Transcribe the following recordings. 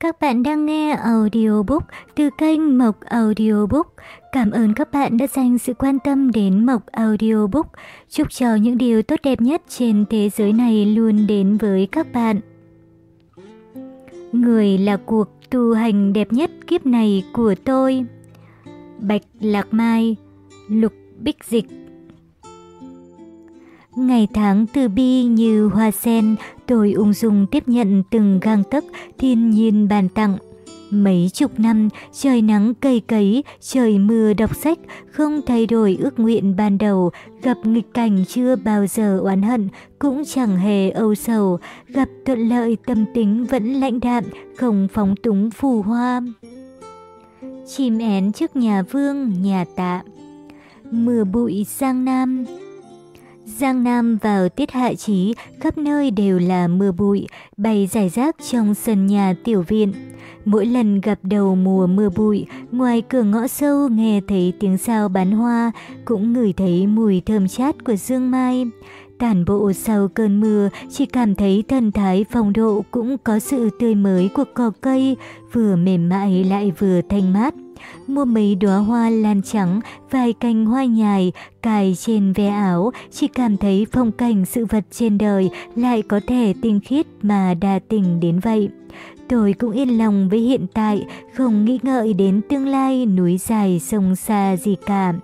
Các bạn đang nghe audiobook từ kênh Mộc Audiobook. Cảm ơn các bạn đã dành sự quan tâm đến Mộc Audiobook. Chúc cho những điều tốt đẹp nhất trên thế giới này luôn đến với các bạn. Người là cuộc tu hành đẹp nhất kiếp này của tôi. Bạch Lạc Mai, Lục Bích Dịch Ngày tháng từ bi như hoa sen, tôi ung dung tiếp nhận từng gang tấc thiên nhiên bàn tặng. Mấy chục năm, trời nắng cây cấy, trời mưa đọc sách, không thay đổi ước nguyện ban đầu, gặp nghịch cảnh chưa bao giờ oán hận, cũng chẳng hề âu sầu, gặp thuận lợi tâm tính vẫn lãnh đạm, không phóng túng phù hoa. Chim én trước nhà vương, nhà tạ Mưa bụi sang Nam Giang Nam vào tiết hạ chí, khắp nơi đều là mưa bụi, bay rải rác trong sân nhà tiểu viện. Mỗi lần gặp đầu mùa mưa bụi, ngoài cửa ngõ sâu nghe thấy tiếng sao bán hoa, cũng ngửi thấy mùi thơm chát của dương mai. Tản bộ sau cơn mưa, chỉ cảm thấy thần thái phong độ cũng có sự tươi mới của cỏ cây, vừa mềm mại lại vừa thanh mát mua mấy đóa hoa lan trắng, vài cành hoa nhài, cài trên ve áo, chỉ cảm thấy phong cảnh sự vật trên đời lại có thể tinh khiết mà đa tình đến vậy. Tôi cũng yên lòng với hiện tại, không nghĩ ngợi đến tương lai núi dài sông xa gì cả.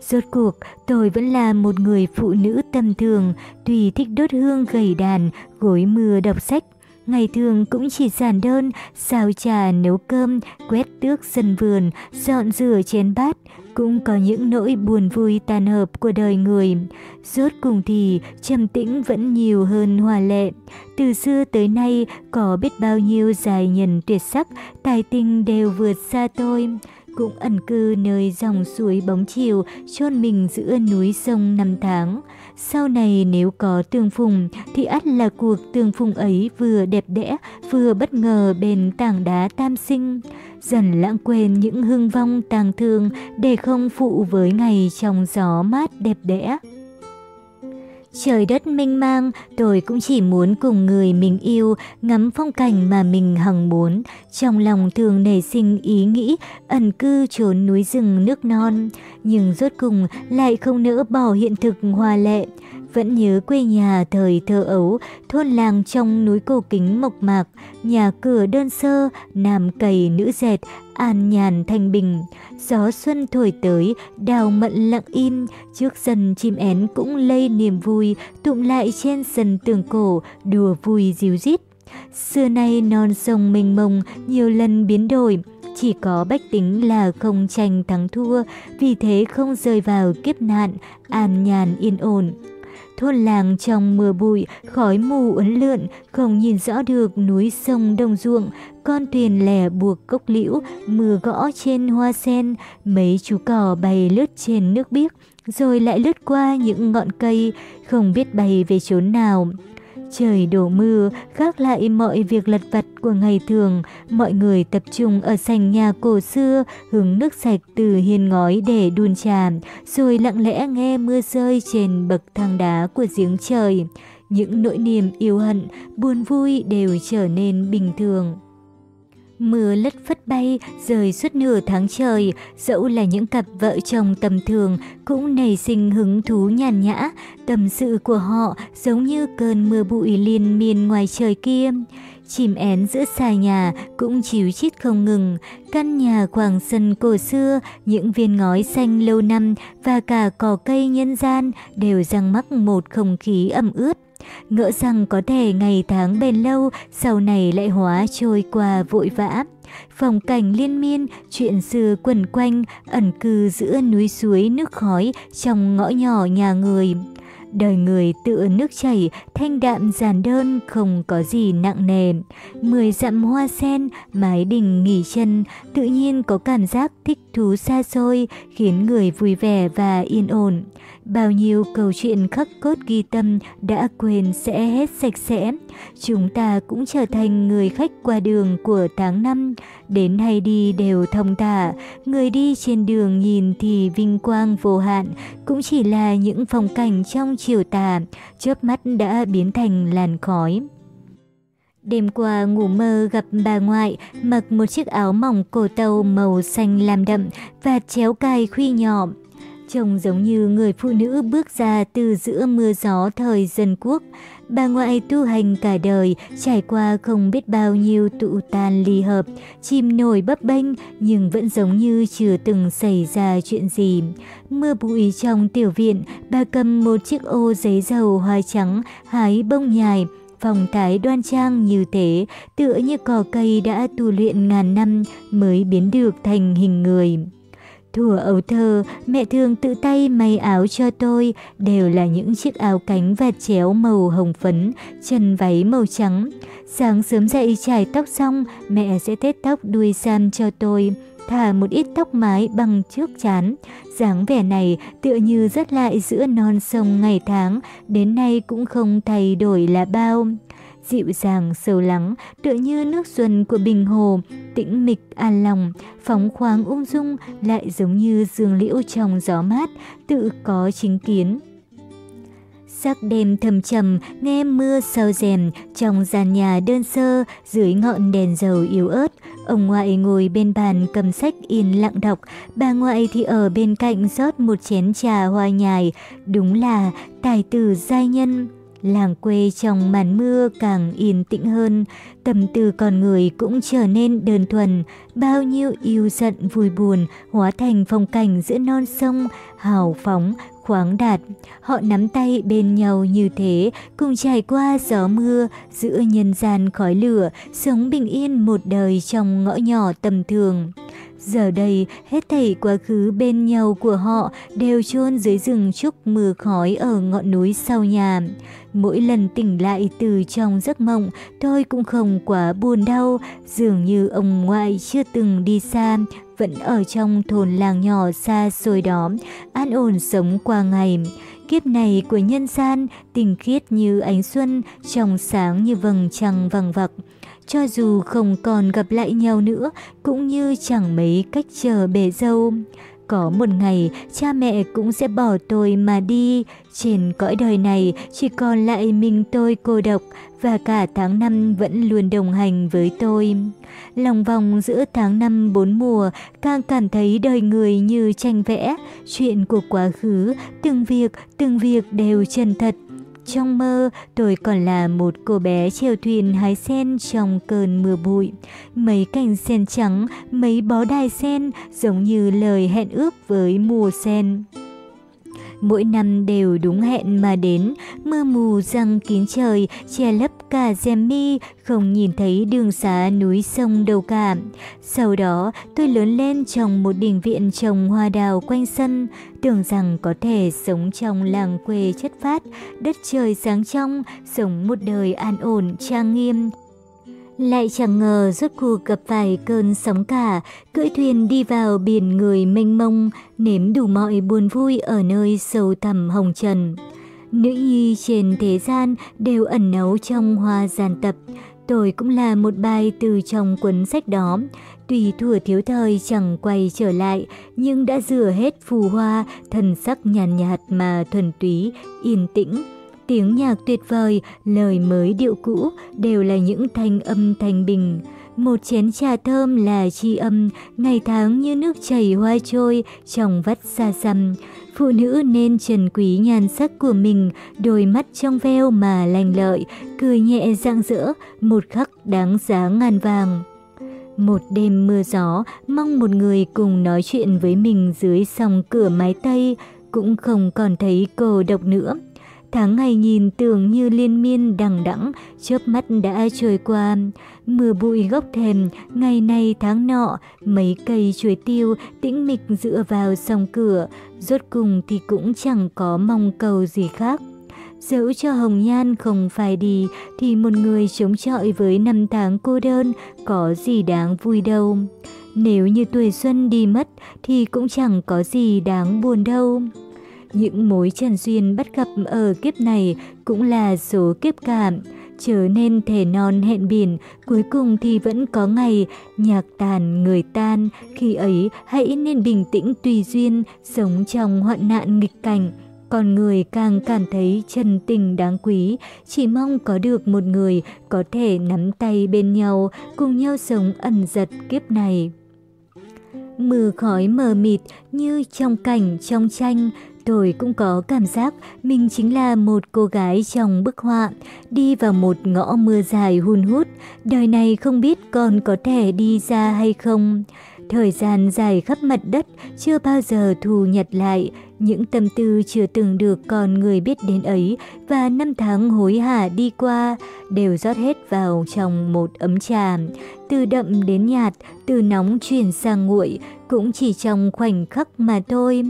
Rốt cuộc, tôi vẫn là một người phụ nữ tầm thường, tùy thích đốt hương gầy đàn, gối mưa đọc sách, Ngày thường cũng chỉ giản đơn, xào trà nấu cơm, quét tước sân vườn, dọn rửa chén bát, cũng có những nỗi buồn vui tàn hợp của đời người. Rốt cùng thì trầm tĩnh vẫn nhiều hơn hòa lệ. Từ xưa tới nay có biết bao nhiêu dài nhân tuyệt sắc, tài tình đều vượt xa tôi cũng ẩn cư nơi dòng suối bóng chiều, chôn mình giữa núi sông năm tháng. Sau này nếu có tương phùng thì ắt là cuộc tương phùng ấy vừa đẹp đẽ, vừa bất ngờ bên tảng đá tam sinh. Dần lãng quên những hương vong tàng thương để không phụ với ngày trong gió mát đẹp đẽ. Trời đất mênh mang, tôi cũng chỉ muốn cùng người mình yêu ngắm phong cảnh mà mình hằng muốn. Trong lòng thường nảy sinh ý nghĩ ẩn cư trốn núi rừng nước non, nhưng rốt cùng lại không nỡ bỏ hiện thực hòa lệ. Vẫn nhớ quê nhà thời thơ ấu, thôn làng trong núi cổ kính mộc mạc, nhà cửa đơn sơ, nam cày nữ dệt, an nhàn thanh bình. Gió xuân thổi tới, đào mận lặng im, trước sân chim én cũng lây niềm vui, tụng lại trên sân tường cổ, đùa vui díu dít. Xưa nay non sông mênh mông nhiều lần biến đổi, chỉ có bách tính là không tranh thắng thua, vì thế không rơi vào kiếp nạn, an nhàn yên ổn. Thôn làng trong mưa bụi, khói mù uốn lượn, không nhìn rõ được núi sông đồng ruộng, con thuyền lẻ buộc cốc liễu, mưa gõ trên hoa sen, mấy chú cò bay lướt trên nước biếc, rồi lại lướt qua những ngọn cây, không biết bay về chốn nào. Trời đổ mưa, gác lại mọi việc lật vặt của ngày thường, mọi người tập trung ở sành nhà cổ xưa, hứng nước sạch từ hiên ngói để đun trà, rồi lặng lẽ nghe mưa rơi trên bậc thang đá của giếng trời. Những nỗi niềm yêu hận, buồn vui đều trở nên bình thường. Mưa lất phất bay, rời suốt nửa tháng trời, dẫu là những cặp vợ chồng tầm thường cũng nảy sinh hứng thú nhàn nhã, tâm sự của họ giống như cơn mưa bụi liên miên ngoài trời kia. chìm én giữa xà nhà cũng chiếu chít không ngừng, căn nhà khoảng sân cổ xưa, những viên ngói xanh lâu năm và cả cỏ cây nhân gian đều răng mắc một không khí ẩm ướt. Ngỡ rằng có thể ngày tháng bền lâu, sau này lại hóa trôi qua vội vã. Phong cảnh liên miên, chuyện xưa quẩn quanh, ẩn cư giữa núi suối nước khói trong ngõ nhỏ nhà người. Đời người tựa nước chảy, thanh đạm giản đơn, không có gì nặng nề. Mười dặm hoa sen, mái đình nghỉ chân, tự nhiên có cảm giác thích thú xa xôi, khiến người vui vẻ và yên ổn. Bao nhiêu câu chuyện khắc cốt ghi tâm đã quên sẽ hết sạch sẽ. Chúng ta cũng trở thành người khách qua đường của tháng năm, đến hay đi đều thông thả, người đi trên đường nhìn thì vinh quang vô hạn, cũng chỉ là những phong cảnh trong chiều tà, chớp mắt đã biến thành làn khói. Đêm qua ngủ mơ gặp bà ngoại mặc một chiếc áo mỏng cổ tàu màu xanh lam đậm và chéo cài khuy nhỏ. Trông giống như người phụ nữ bước ra từ giữa mưa gió thời dân quốc. Bà ngoại tu hành cả đời, trải qua không biết bao nhiêu tụ tàn ly hợp, chim nổi bấp bênh nhưng vẫn giống như chưa từng xảy ra chuyện gì. Mưa bụi trong tiểu viện, bà cầm một chiếc ô giấy dầu hoa trắng, hái bông nhài, phong thái đoan trang như thế, tựa như cỏ cây đã tu luyện ngàn năm mới biến được thành hình người. Thủa ấu thơ, mẹ thường tự tay may áo cho tôi, đều là những chiếc áo cánh vạt chéo màu hồng phấn, chân váy màu trắng. Sáng sớm dậy chải tóc xong, mẹ sẽ tết tóc đuôi sam cho tôi, thả một ít tóc mái bằng trước chán. dáng vẻ này tựa như rất lại giữa non sông ngày tháng, đến nay cũng không thay đổi là bao dịu dàng sâu lắng, tựa như nước xuân của bình hồ, tĩnh mịch an lòng, phóng khoáng ung dung, lại giống như dương liễu trong gió mát, tự có chính kiến. Sắc đêm thầm trầm, nghe mưa sao rèm, trong gian nhà đơn sơ, dưới ngọn đèn dầu yếu ớt, ông ngoại ngồi bên bàn cầm sách in lặng đọc, bà ngoại thì ở bên cạnh rót một chén trà hoa nhài, đúng là tài tử giai nhân. Làng quê trong màn mưa càng yên tĩnh hơn, tâm tư con người cũng trở nên đơn thuần, bao nhiêu yêu giận vui buồn hóa thành phong cảnh giữa non sông, hào phóng, khoáng đạt. Họ nắm tay bên nhau như thế, cùng trải qua gió mưa, giữa nhân gian khói lửa, sống bình yên một đời trong ngõ nhỏ tầm thường. Giờ đây, hết thảy quá khứ bên nhau của họ đều chôn dưới rừng trúc mưa khói ở ngọn núi sau nhà. Mỗi lần tỉnh lại từ trong giấc mộng, tôi cũng không quá buồn đau, dường như ông ngoại chưa từng đi xa, vẫn ở trong thôn làng nhỏ xa xôi đó, an ổn sống qua ngày. Kiếp này của nhân gian, tình khiết như ánh xuân, trong sáng như vầng trăng vằng vặc. Cho dù không còn gặp lại nhau nữa, cũng như chẳng mấy cách chờ bể dâu. Có một ngày, cha mẹ cũng sẽ bỏ tôi mà đi. Trên cõi đời này, chỉ còn lại mình tôi cô độc và cả tháng năm vẫn luôn đồng hành với tôi. Lòng vòng giữa tháng năm bốn mùa, càng cảm thấy đời người như tranh vẽ. Chuyện của quá khứ, từng việc, từng việc đều chân thật, trong mơ, tôi còn là một cô bé chèo thuyền hái sen trong cơn mưa bụi. Mấy cành sen trắng, mấy bó đai sen giống như lời hẹn ước với mùa sen mỗi năm đều đúng hẹn mà đến, mưa mù răng kín trời, che lấp cả dèm mi, không nhìn thấy đường xá núi sông đâu cả. Sau đó, tôi lớn lên trong một đình viện trồng hoa đào quanh sân, tưởng rằng có thể sống trong làng quê chất phát, đất trời sáng trong, sống một đời an ổn, trang nghiêm. Lại chẳng ngờ rốt cuộc gặp phải cơn sóng cả, cưỡi thuyền đi vào biển người mênh mông, nếm đủ mọi buồn vui ở nơi sâu thẳm hồng trần. Nữ nhi trên thế gian đều ẩn nấu trong hoa giàn tập. Tôi cũng là một bài từ trong cuốn sách đó. Tùy thủa thiếu thời chẳng quay trở lại, nhưng đã rửa hết phù hoa, thần sắc nhàn nhạt, nhạt mà thuần túy, yên tĩnh Tiếng nhạc tuyệt vời, lời mới điệu cũ đều là những thanh âm thanh bình. Một chén trà thơm là chi âm, ngày tháng như nước chảy hoa trôi, trong vắt xa xăm. Phụ nữ nên trần quý nhan sắc của mình, đôi mắt trong veo mà lành lợi, cười nhẹ rạng rỡ, một khắc đáng giá ngàn vàng. Một đêm mưa gió, mong một người cùng nói chuyện với mình dưới sòng cửa mái Tây, cũng không còn thấy cô độc nữa. Tháng ngày nhìn tưởng như liên miên đằng đẵng, chớp mắt đã trôi qua. Mưa bụi gốc thềm, ngày này tháng nọ, mấy cây chuối tiêu tĩnh mịch dựa vào song cửa, rốt cùng thì cũng chẳng có mong cầu gì khác. Dẫu cho Hồng Nhan không phải đi, thì một người chống chọi với năm tháng cô đơn có gì đáng vui đâu. Nếu như tuổi xuân đi mất thì cũng chẳng có gì đáng buồn đâu. Những mối trần duyên bắt gặp ở kiếp này cũng là số kiếp cảm. Chớ nên thể non hẹn biển, cuối cùng thì vẫn có ngày, nhạc tàn người tan, khi ấy hãy nên bình tĩnh tùy duyên, sống trong hoạn nạn nghịch cảnh, Con người càng cảm thấy chân tình đáng quý, chỉ mong có được một người có thể nắm tay bên nhau, cùng nhau sống ẩn giật kiếp này. Mưa khói mờ mịt như trong cảnh trong tranh, tôi cũng có cảm giác mình chính là một cô gái trong bức họa, đi vào một ngõ mưa dài hun hút, đời này không biết còn có thể đi ra hay không. Thời gian dài khắp mặt đất chưa bao giờ thu nhặt lại, những tâm tư chưa từng được con người biết đến ấy và năm tháng hối hả đi qua đều rót hết vào trong một ấm trà. Từ đậm đến nhạt, từ nóng chuyển sang nguội, cũng chỉ trong khoảnh khắc mà thôi.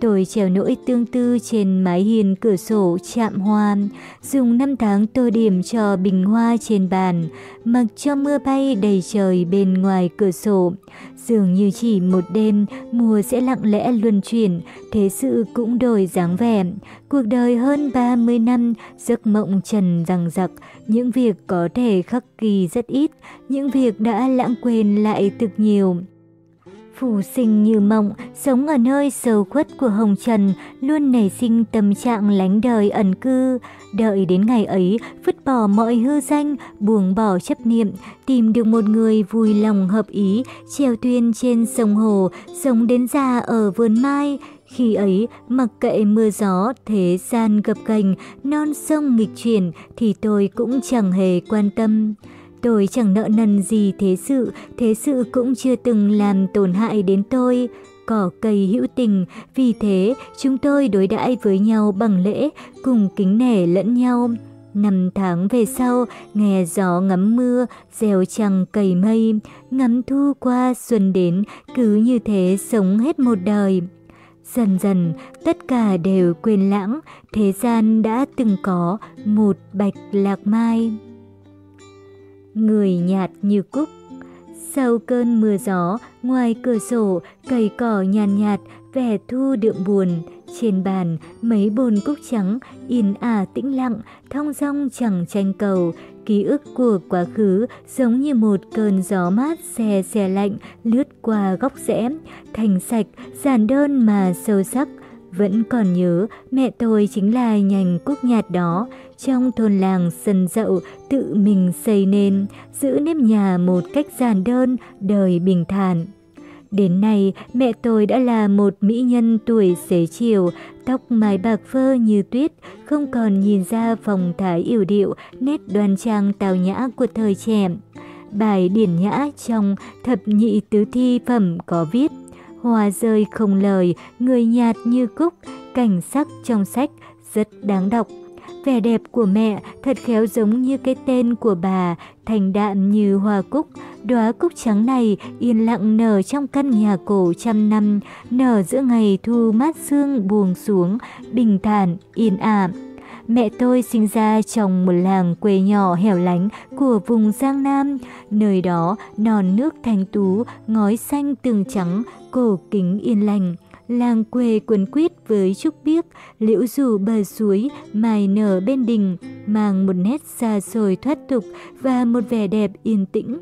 Tôi trèo nỗi tương tư trên mái hiên cửa sổ chạm hoa, dùng năm tháng tô điểm cho bình hoa trên bàn, mặc cho mưa bay đầy trời bên ngoài cửa sổ. Dường như chỉ một đêm, mùa sẽ lặng lẽ luân chuyển, thế sự cũng đổi dáng vẻ. Cuộc đời hơn 30 năm, giấc mộng trần rằng giặc, những việc có thể khắc kỳ rất ít, những việc đã lãng quên lại thực nhiều. Phù sinh như mộng, sống ở nơi sâu khuất của hồng trần, luôn nảy sinh tâm trạng lánh đời ẩn cư. Đợi đến ngày ấy, vứt bỏ mọi hư danh, buông bỏ chấp niệm, tìm được một người vui lòng hợp ý, treo tuyên trên sông hồ, sống đến già ở vườn mai. Khi ấy, mặc kệ mưa gió, thế gian gập ghềnh, non sông nghịch chuyển, thì tôi cũng chẳng hề quan tâm. Tôi chẳng nợ nần gì thế sự, thế sự cũng chưa từng làm tổn hại đến tôi. Cỏ cây hữu tình, vì thế chúng tôi đối đãi với nhau bằng lễ, cùng kính nể lẫn nhau. Năm tháng về sau, nghe gió ngắm mưa, gieo trăng cầy mây, ngắm thu qua xuân đến, cứ như thế sống hết một đời. Dần dần, tất cả đều quên lãng, thế gian đã từng có một bạch lạc mai người nhạt như cúc. Sau cơn mưa gió, ngoài cửa sổ, cây cỏ nhàn nhạt, vẻ thu đượm buồn. Trên bàn, mấy bồn cúc trắng, yên ả tĩnh lặng, thong dong chẳng tranh cầu. Ký ức của quá khứ giống như một cơn gió mát xe xe lạnh lướt qua góc rẽ, thành sạch, giản đơn mà sâu sắc. Vẫn còn nhớ mẹ tôi chính là nhành cúc nhạt đó, trong thôn làng sân dậu tự mình xây nên, giữ nếp nhà một cách giản đơn, đời bình thản. Đến nay, mẹ tôi đã là một mỹ nhân tuổi xế chiều, tóc mái bạc phơ như tuyết, không còn nhìn ra phòng thái yểu điệu, nét đoan trang tào nhã của thời trẻ. Bài điển nhã trong thập nhị tứ thi phẩm có viết Hoa rơi không lời, người nhạt như cúc, cảnh sắc trong sách rất đáng đọc. Vẻ đẹp của mẹ thật khéo giống như cái tên của bà, thành đạm như hoa cúc. Đóa cúc trắng này yên lặng nở trong căn nhà cổ trăm năm, nở giữa ngày thu mát sương buông xuống, bình thản, yên ảm. Mẹ tôi sinh ra trong một làng quê nhỏ hẻo lánh của vùng Giang Nam. Nơi đó non nước thanh tú, ngói xanh tường trắng, cổ kính yên lành. Làng quê quần quýt với trúc biếc, liễu rủ bờ suối, mài nở bên đình, mang một nét xa xôi thoát tục và một vẻ đẹp yên tĩnh.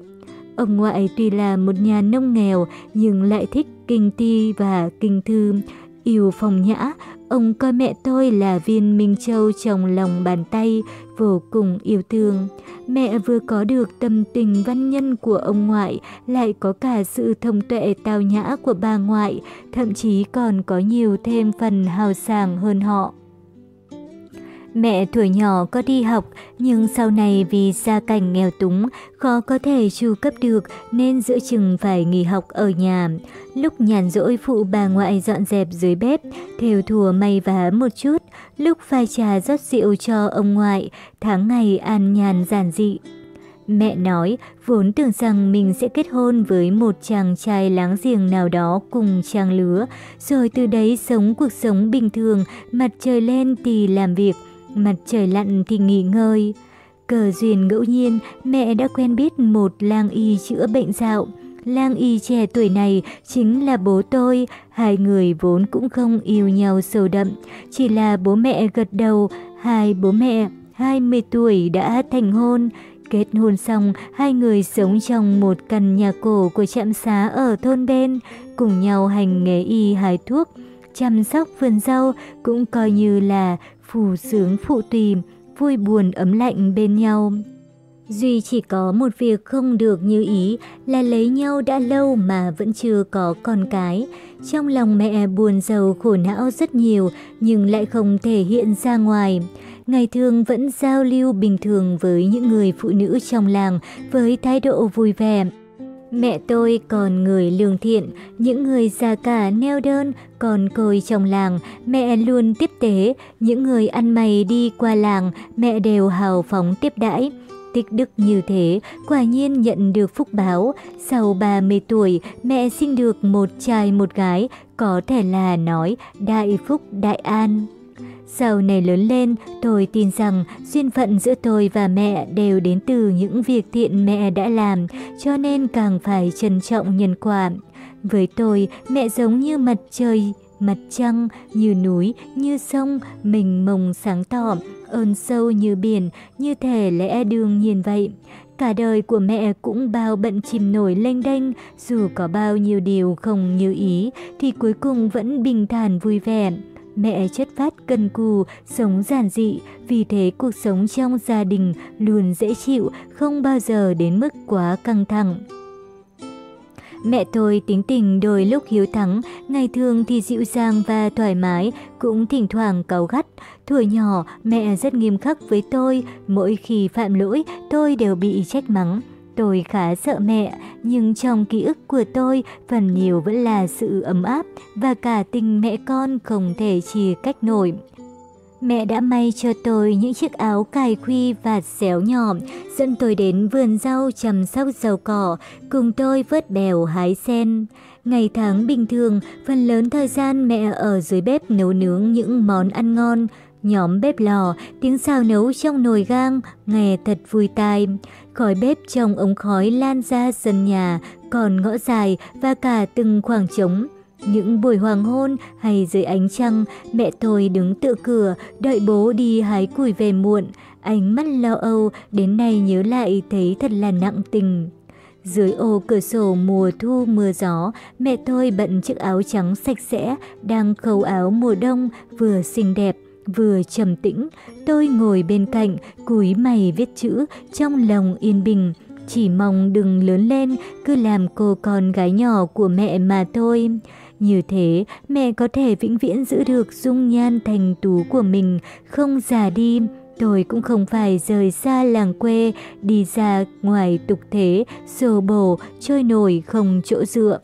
Ông ngoại tuy là một nhà nông nghèo nhưng lại thích kinh thi và kinh thư, yêu phong nhã, Ông coi mẹ tôi là viên Minh Châu trong lòng bàn tay, vô cùng yêu thương. Mẹ vừa có được tâm tình văn nhân của ông ngoại, lại có cả sự thông tuệ tao nhã của bà ngoại, thậm chí còn có nhiều thêm phần hào sảng hơn họ. Mẹ tuổi nhỏ có đi học, nhưng sau này vì gia cảnh nghèo túng, khó có thể chu cấp được nên giữa chừng phải nghỉ học ở nhà. Lúc nhàn rỗi phụ bà ngoại dọn dẹp dưới bếp, thều thùa may vá một chút, lúc pha trà rót rượu cho ông ngoại, tháng ngày an nhàn giản dị. Mẹ nói, vốn tưởng rằng mình sẽ kết hôn với một chàng trai láng giềng nào đó cùng trang lứa, rồi từ đấy sống cuộc sống bình thường, mặt trời lên thì làm việc, mặt trời lặn thì nghỉ ngơi. Cờ duyên ngẫu nhiên, mẹ đã quen biết một lang y chữa bệnh dạo. Lang y trẻ tuổi này chính là bố tôi, hai người vốn cũng không yêu nhau sâu đậm, chỉ là bố mẹ gật đầu, hai bố mẹ 20 tuổi đã thành hôn. Kết hôn xong, hai người sống trong một căn nhà cổ của trạm xá ở thôn bên, cùng nhau hành nghề y hái thuốc, chăm sóc vườn rau cũng coi như là phù sướng phụ tùy, vui buồn ấm lạnh bên nhau. Duy chỉ có một việc không được như ý là lấy nhau đã lâu mà vẫn chưa có con cái. Trong lòng mẹ buồn giàu khổ não rất nhiều nhưng lại không thể hiện ra ngoài. Ngày thường vẫn giao lưu bình thường với những người phụ nữ trong làng với thái độ vui vẻ. Mẹ tôi còn người lương thiện, những người già cả neo đơn, còn côi trong làng, mẹ luôn tiếp tế, những người ăn mày đi qua làng, mẹ đều hào phóng tiếp đãi. Tích đức như thế, quả nhiên nhận được phúc báo. Sau 30 tuổi, mẹ sinh được một trai một gái, có thể là nói đại phúc đại an. Sau này lớn lên, tôi tin rằng duyên phận giữa tôi và mẹ đều đến từ những việc thiện mẹ đã làm, cho nên càng phải trân trọng nhân quả. Với tôi, mẹ giống như mặt trời, mặt trăng, như núi, như sông, mình mông sáng tỏ, ơn sâu như biển, như thể lẽ đương nhiên vậy. Cả đời của mẹ cũng bao bận chìm nổi lênh đênh, dù có bao nhiêu điều không như ý, thì cuối cùng vẫn bình thản vui vẻ. Mẹ chất phát cần cù, sống giản dị, vì thế cuộc sống trong gia đình luôn dễ chịu, không bao giờ đến mức quá căng thẳng. Mẹ tôi tính tình đôi lúc hiếu thắng, ngày thường thì dịu dàng và thoải mái, cũng thỉnh thoảng cáu gắt. Tuổi nhỏ, mẹ rất nghiêm khắc với tôi, mỗi khi phạm lỗi tôi đều bị trách mắng. Tôi khá sợ mẹ, nhưng trong ký ức của tôi phần nhiều vẫn là sự ấm áp và cả tình mẹ con không thể chia cách nổi. Mẹ đã may cho tôi những chiếc áo cài khuy và xéo nhỏ, dẫn tôi đến vườn rau chăm sóc rau cỏ, cùng tôi vớt bèo hái sen. Ngày tháng bình thường, phần lớn thời gian mẹ ở dưới bếp nấu nướng những món ăn ngon, Nhóm bếp lò, tiếng xào nấu trong nồi gang, nghe thật vui tai. Khói bếp trong ống khói lan ra sân nhà, còn ngõ dài và cả từng khoảng trống. Những buổi hoàng hôn hay dưới ánh trăng, mẹ tôi đứng tựa cửa, đợi bố đi hái củi về muộn. Ánh mắt lo âu, đến nay nhớ lại thấy thật là nặng tình. Dưới ô cửa sổ mùa thu mưa gió, mẹ tôi bận chiếc áo trắng sạch sẽ, đang khâu áo mùa đông, vừa xinh đẹp, vừa trầm tĩnh. Tôi ngồi bên cạnh, cúi mày viết chữ, trong lòng yên bình. Chỉ mong đừng lớn lên, cứ làm cô con gái nhỏ của mẹ mà thôi. Như thế, mẹ có thể vĩnh viễn giữ được dung nhan thành tú của mình, không già đi. Tôi cũng không phải rời xa làng quê, đi ra ngoài tục thế, sồ bồ, chơi nổi không chỗ dựa.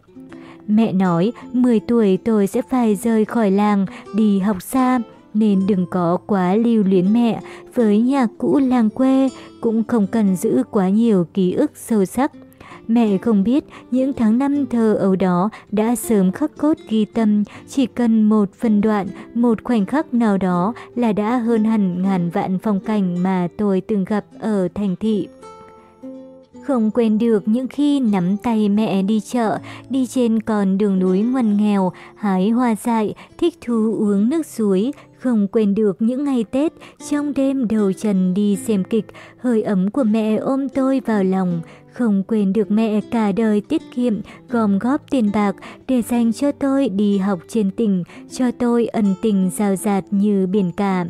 Mẹ nói 10 tuổi tôi sẽ phải rời khỏi làng, đi học xa, nên đừng có quá lưu luyến mẹ với nhà cũ làng quê, cũng không cần giữ quá nhiều ký ức sâu sắc. Mẹ không biết những tháng năm thơ ấu đó đã sớm khắc cốt ghi tâm, chỉ cần một phân đoạn, một khoảnh khắc nào đó là đã hơn hẳn ngàn vạn phong cảnh mà tôi từng gặp ở thành thị. Không quên được những khi nắm tay mẹ đi chợ, đi trên con đường núi ngoằn nghèo, hái hoa dại, thích thú uống nước suối, không quên được những ngày Tết, trong đêm đầu trần đi xem kịch, hơi ấm của mẹ ôm tôi vào lòng. Không quên được mẹ cả đời tiết kiệm, gom góp tiền bạc để dành cho tôi đi học trên tỉnh, cho tôi ẩn tình rào rạt như biển cả.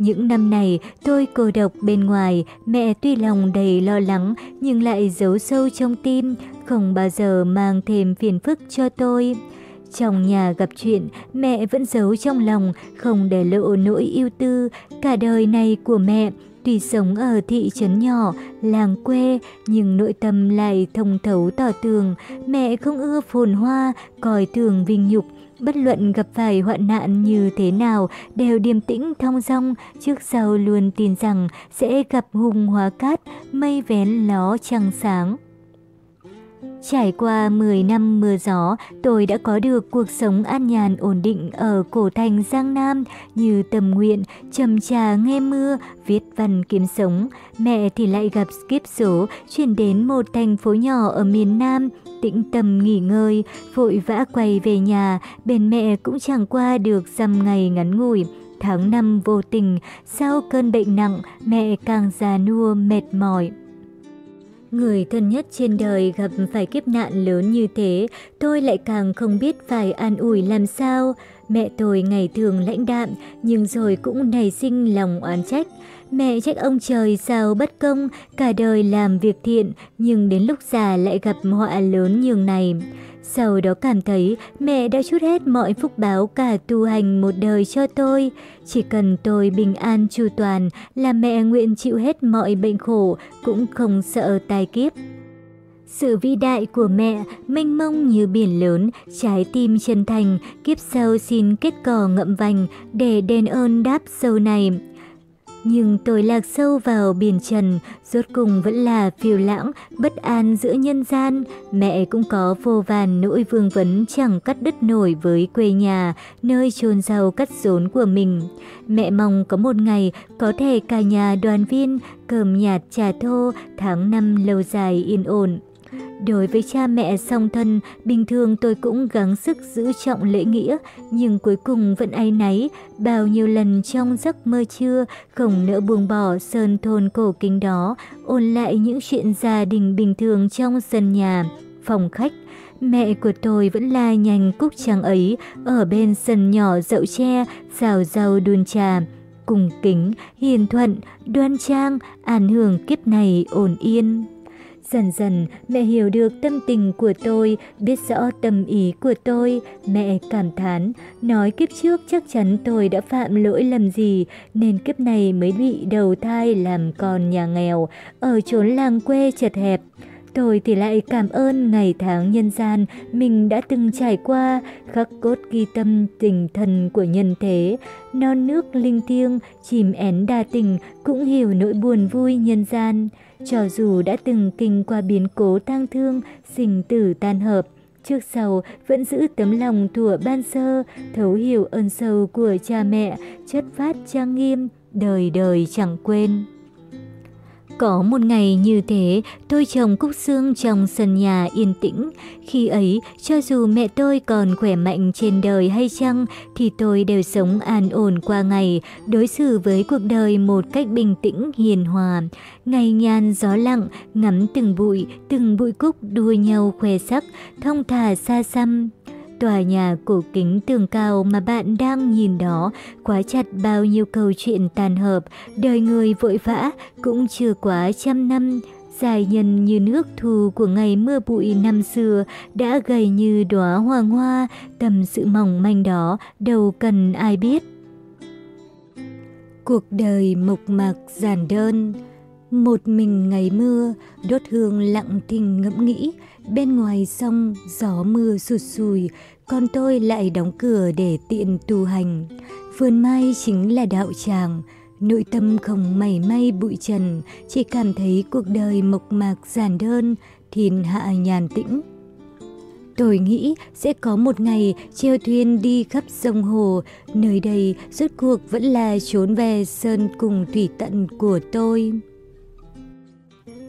Những năm này, tôi cô độc bên ngoài, mẹ tuy lòng đầy lo lắng nhưng lại giấu sâu trong tim, không bao giờ mang thêm phiền phức cho tôi. Trong nhà gặp chuyện, mẹ vẫn giấu trong lòng, không để lộ nỗi yêu tư. Cả đời này của mẹ, tuy sống ở thị trấn nhỏ, làng quê, nhưng nội tâm lại thông thấu tỏ tường. Mẹ không ưa phồn hoa, coi thường vinh nhục. Bất luận gặp phải hoạn nạn như thế nào, đều điềm tĩnh thong dong, trước sau luôn tin rằng sẽ gặp hùng hóa cát, mây vén ló trăng sáng. Trải qua 10 năm mưa gió, tôi đã có được cuộc sống an nhàn ổn định ở cổ thành Giang Nam như tầm nguyện, trầm trà nghe mưa, viết văn kiếm sống. Mẹ thì lại gặp kiếp số, chuyển đến một thành phố nhỏ ở miền Nam, tĩnh tâm nghỉ ngơi, vội vã quay về nhà, bên mẹ cũng chẳng qua được dăm ngày ngắn ngủi. Tháng năm vô tình, sau cơn bệnh nặng, mẹ càng già nua mệt mỏi. Người thân nhất trên đời gặp phải kiếp nạn lớn như thế, tôi lại càng không biết phải an ủi làm sao. Mẹ tôi ngày thường lãnh đạm nhưng rồi cũng nảy sinh lòng oán trách. Mẹ trách ông trời sao bất công, cả đời làm việc thiện nhưng đến lúc già lại gặp họa lớn như này. Sau đó cảm thấy mẹ đã chút hết mọi phúc báo cả tu hành một đời cho tôi. Chỉ cần tôi bình an chu toàn là mẹ nguyện chịu hết mọi bệnh khổ, cũng không sợ tai kiếp. Sự vĩ đại của mẹ mênh mông như biển lớn, trái tim chân thành, kiếp sau xin kết cỏ ngậm vành để đền ơn đáp sâu này. Nhưng tôi lạc sâu vào biển trần, rốt cùng vẫn là phiêu lãng, bất an giữa nhân gian. Mẹ cũng có vô vàn nỗi vương vấn chẳng cắt đứt nổi với quê nhà, nơi chôn rau cắt rốn của mình. Mẹ mong có một ngày có thể cả nhà đoàn viên, cơm nhạt trà thô, tháng năm lâu dài yên ổn. Đối với cha mẹ song thân, bình thường tôi cũng gắng sức giữ trọng lễ nghĩa, nhưng cuối cùng vẫn áy náy, bao nhiêu lần trong giấc mơ trưa, không nỡ buông bỏ sơn thôn cổ kính đó, ôn lại những chuyện gia đình bình thường trong sân nhà, phòng khách. Mẹ của tôi vẫn la nhành cúc trắng ấy, ở bên sân nhỏ dậu tre, xào rau đun trà, cùng kính, hiền thuận, đoan trang, an hưởng kiếp này ổn yên. Dần dần, mẹ hiểu được tâm tình của tôi, biết rõ tâm ý của tôi. Mẹ cảm thán, nói kiếp trước chắc chắn tôi đã phạm lỗi lầm gì, nên kiếp này mới bị đầu thai làm con nhà nghèo, ở chốn làng quê chật hẹp. Tôi thì lại cảm ơn ngày tháng nhân gian mình đã từng trải qua, khắc cốt ghi tâm tình thần của nhân thế. Non nước linh thiêng, chìm én đa tình cũng hiểu nỗi buồn vui nhân gian. Cho dù đã từng kinh qua biến cố tang thương, sinh tử tan hợp, trước sau vẫn giữ tấm lòng thuở ban sơ, thấu hiểu ơn sâu của cha mẹ, chất phát trang nghiêm, đời đời chẳng quên. Có một ngày như thế, tôi trồng cúc xương trong sân nhà yên tĩnh. Khi ấy, cho dù mẹ tôi còn khỏe mạnh trên đời hay chăng, thì tôi đều sống an ổn qua ngày, đối xử với cuộc đời một cách bình tĩnh, hiền hòa. Ngày nhàn gió lặng, ngắm từng bụi, từng bụi cúc đua nhau khoe sắc, thông thả xa xăm. Tòa nhà cổ kính tường cao mà bạn đang nhìn đó quá chặt bao nhiêu câu chuyện tàn hợp, đời người vội vã cũng chưa quá trăm năm. Dài nhân như nước thu của ngày mưa bụi năm xưa đã gầy như đóa hoa hoa, tầm sự mỏng manh đó đâu cần ai biết. Cuộc đời mộc mạc giản đơn, một mình ngày mưa, đốt hương lặng thinh ngẫm nghĩ, bên ngoài sông gió mưa sụt sùi, con tôi lại đóng cửa để tiện tu hành. Vườn mai chính là đạo tràng, nội tâm không mảy may bụi trần, chỉ cảm thấy cuộc đời mộc mạc giản đơn, thiên hạ nhàn tĩnh. Tôi nghĩ sẽ có một ngày treo thuyền đi khắp sông hồ, nơi đây rốt cuộc vẫn là trốn về sơn cùng thủy tận của tôi.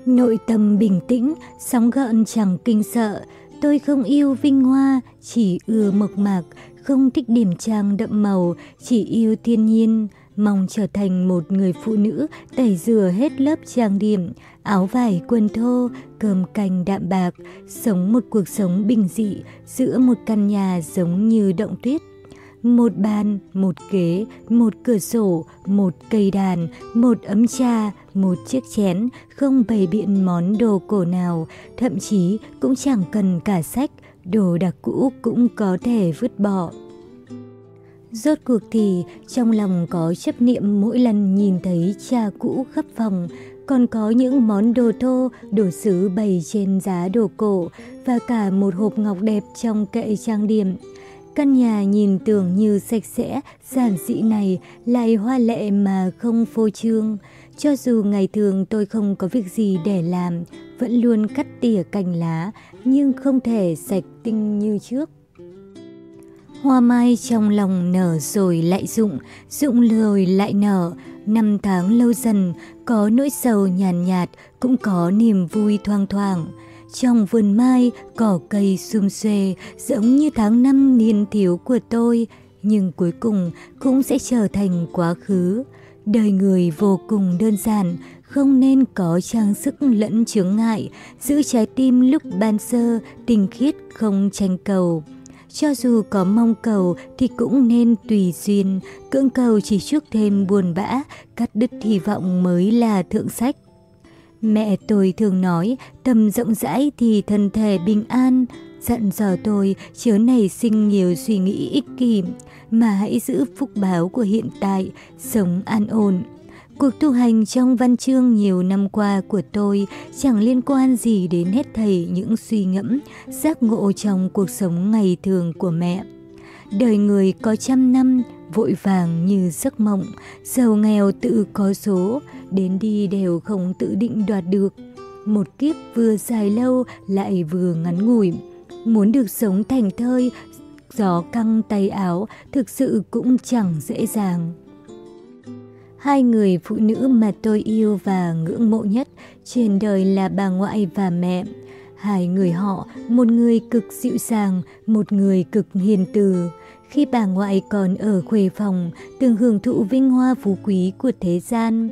Nội tâm bình tĩnh, sóng gợn chẳng kinh sợ, tôi không yêu vinh hoa, chỉ ưa mộc mạc, không thích điểm trang đậm màu, chỉ yêu thiên nhiên, mong trở thành một người phụ nữ tẩy rửa hết lớp trang điểm, áo vải quần thô, cơm canh đạm bạc, sống một cuộc sống bình dị giữa một căn nhà giống như động tuyết. Một bàn, một ghế, một cửa sổ, một cây đàn, một ấm trà, một chiếc chén, không bày biện món đồ cổ nào, thậm chí cũng chẳng cần cả sách, đồ đặc cũ cũng có thể vứt bỏ. Rốt cuộc thì trong lòng có chấp niệm mỗi lần nhìn thấy cha cũ khắp phòng, còn có những món đồ thô, đồ sứ bày trên giá đồ cổ và cả một hộp ngọc đẹp trong kệ trang điểm. Căn nhà nhìn tưởng như sạch sẽ, giản dị này lại hoa lệ mà không phô trương. Cho dù ngày thường tôi không có việc gì để làm, vẫn luôn cắt tỉa cành lá, nhưng không thể sạch tinh như trước. Hoa mai trong lòng nở rồi lại rụng, rụng rồi lại nở. Năm tháng lâu dần, có nỗi sầu nhàn nhạt, nhạt, cũng có niềm vui thoang thoảng. Trong vườn mai, cỏ cây sum xuê, giống như tháng năm niên thiếu của tôi, nhưng cuối cùng cũng sẽ trở thành quá khứ. Đời người vô cùng đơn giản, không nên có trang sức lẫn chướng ngại, giữ trái tim lúc ban sơ, tình khiết không tranh cầu. cho dù có mong cầu thì cũng nên tùy duyên, cưỡng cầu chỉ trước thêm buồn bã, cắt đứt hy vọng mới là thượng sách. Mẹ tôi thường nói, tầm rộng rãi thì thân thể bình an, dặn dò tôi chớ nảy sinh nhiều suy nghĩ ích kỷ, mà hãy giữ phúc báo của hiện tại, sống an ổn. Cuộc tu hành trong văn chương nhiều năm qua của tôi chẳng liên quan gì đến hết thầy những suy ngẫm, giác ngộ trong cuộc sống ngày thường của mẹ. Đời người có trăm năm, vội vàng như giấc mộng, giàu nghèo tự có số, đến đi đều không tự định đoạt được. Một kiếp vừa dài lâu lại vừa ngắn ngủi. Muốn được sống thành thơi, gió căng tay áo thực sự cũng chẳng dễ dàng. Hai người phụ nữ mà tôi yêu và ngưỡng mộ nhất trên đời là bà ngoại và mẹ. Hai người họ, một người cực dịu dàng, một người cực hiền từ. Khi bà ngoại còn ở khuê phòng, từng hưởng thụ vinh hoa phú quý của thế gian.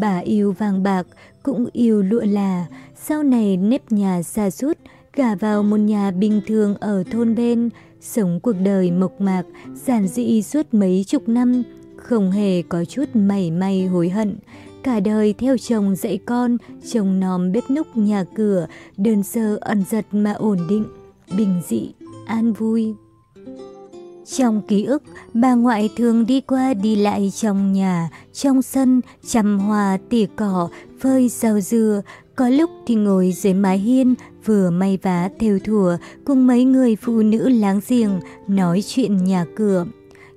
Bà yêu vàng bạc, cũng yêu lụa là, sau này nếp nhà xa sút gả vào một nhà bình thường ở thôn bên, sống cuộc đời mộc mạc, giản dị suốt mấy chục năm, không hề có chút mảy may hối hận. Cả đời theo chồng dạy con, chồng nòm bếp núc nhà cửa, đơn sơ ẩn giật mà ổn định, bình dị, an vui. Trong ký ức, bà ngoại thường đi qua đi lại trong nhà, trong sân, chăm hoa, tỉa cỏ, phơi rau dưa. Có lúc thì ngồi dưới mái hiên, vừa may vá theo thùa cùng mấy người phụ nữ láng giềng, nói chuyện nhà cửa.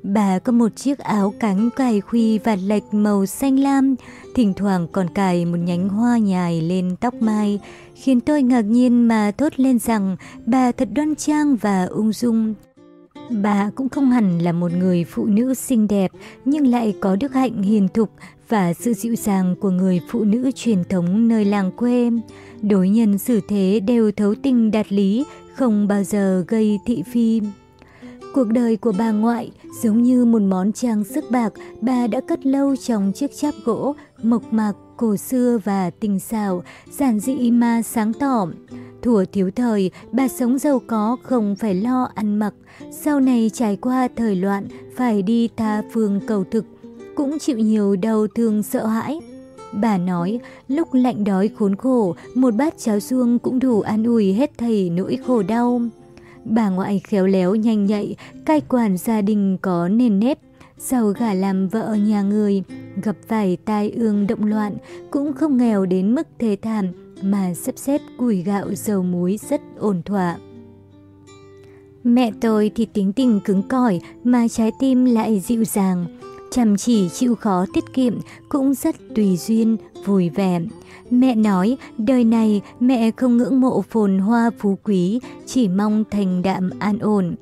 Bà có một chiếc áo cánh cài khuy và lệch màu xanh lam, thỉnh thoảng còn cài một nhánh hoa nhài lên tóc mai, khiến tôi ngạc nhiên mà thốt lên rằng bà thật đoan trang và ung dung. Bà cũng không hẳn là một người phụ nữ xinh đẹp, nhưng lại có đức hạnh hiền thục và sự dịu dàng của người phụ nữ truyền thống nơi làng quê. Đối nhân xử thế đều thấu tình đạt lý, không bao giờ gây thị phi. Cuộc đời của bà ngoại giống như một món trang sức bạc bà đã cất lâu trong chiếc cháp gỗ, mộc mạc, cổ xưa và tinh xảo, giản dị mà sáng tỏ thuở thiếu thời, bà sống giàu có không phải lo ăn mặc, sau này trải qua thời loạn phải đi tha phương cầu thực, cũng chịu nhiều đau thương sợ hãi. Bà nói, lúc lạnh đói khốn khổ, một bát cháo xuông cũng đủ an ủi hết thầy nỗi khổ đau. Bà ngoại khéo léo nhanh nhạy, cai quản gia đình có nền nếp. Sau gả làm vợ nhà người, gặp phải tai ương động loạn, cũng không nghèo đến mức thế thảm, mà sắp xếp củi gạo dầu muối rất ổn thỏa. Mẹ tôi thì tính tình cứng cỏi mà trái tim lại dịu dàng, chăm chỉ chịu khó tiết kiệm cũng rất tùy duyên, vui vẻ. Mẹ nói, đời này mẹ không ngưỡng mộ phồn hoa phú quý, chỉ mong thành đạm an ổn.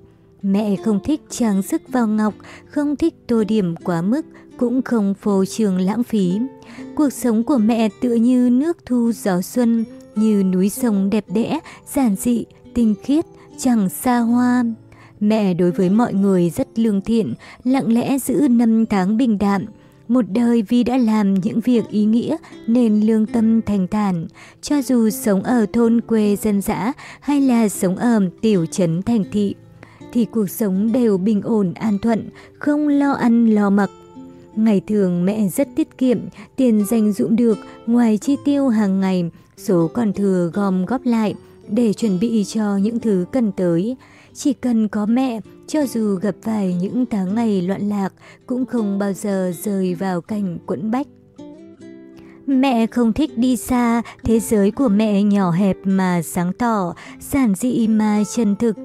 Mẹ không thích trang sức vào ngọc, không thích tô điểm quá mức, cũng không phô trường lãng phí. Cuộc sống của mẹ tựa như nước thu gió xuân, như núi sông đẹp đẽ, giản dị, tinh khiết, chẳng xa hoa. Mẹ đối với mọi người rất lương thiện, lặng lẽ giữ năm tháng bình đạm. Một đời vì đã làm những việc ý nghĩa nên lương tâm thành thản, cho dù sống ở thôn quê dân dã hay là sống ở tiểu trấn thành thị, thì cuộc sống đều bình ổn an thuận, không lo ăn lo mặc. Ngày thường mẹ rất tiết kiệm, tiền dành dụm được ngoài chi tiêu hàng ngày, số còn thừa gom góp lại để chuẩn bị cho những thứ cần tới. Chỉ cần có mẹ, cho dù gặp phải những tháng ngày loạn lạc, cũng không bao giờ rời vào cảnh quẫn bách. Mẹ không thích đi xa, thế giới của mẹ nhỏ hẹp mà sáng tỏ, giản dị mà chân thực.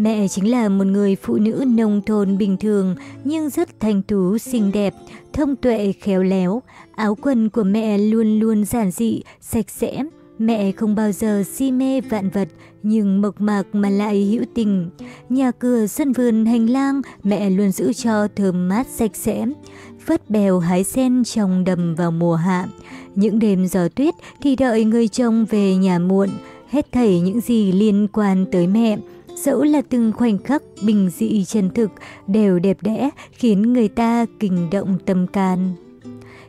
Mẹ chính là một người phụ nữ nông thôn bình thường nhưng rất thanh tú, xinh đẹp, thông tuệ, khéo léo. Áo quần của mẹ luôn luôn giản dị, sạch sẽ. Mẹ không bao giờ si mê vạn vật, nhưng mộc mạc mà lại hữu tình. Nhà cửa sân vườn hành lang, mẹ luôn giữ cho thơm mát sạch sẽ. Vớt bèo hái sen trong đầm vào mùa hạ. Những đêm gió tuyết thì đợi người chồng về nhà muộn. Hết thảy những gì liên quan tới mẹ, dẫu là từng khoảnh khắc bình dị chân thực, đều đẹp đẽ, khiến người ta kinh động tâm can.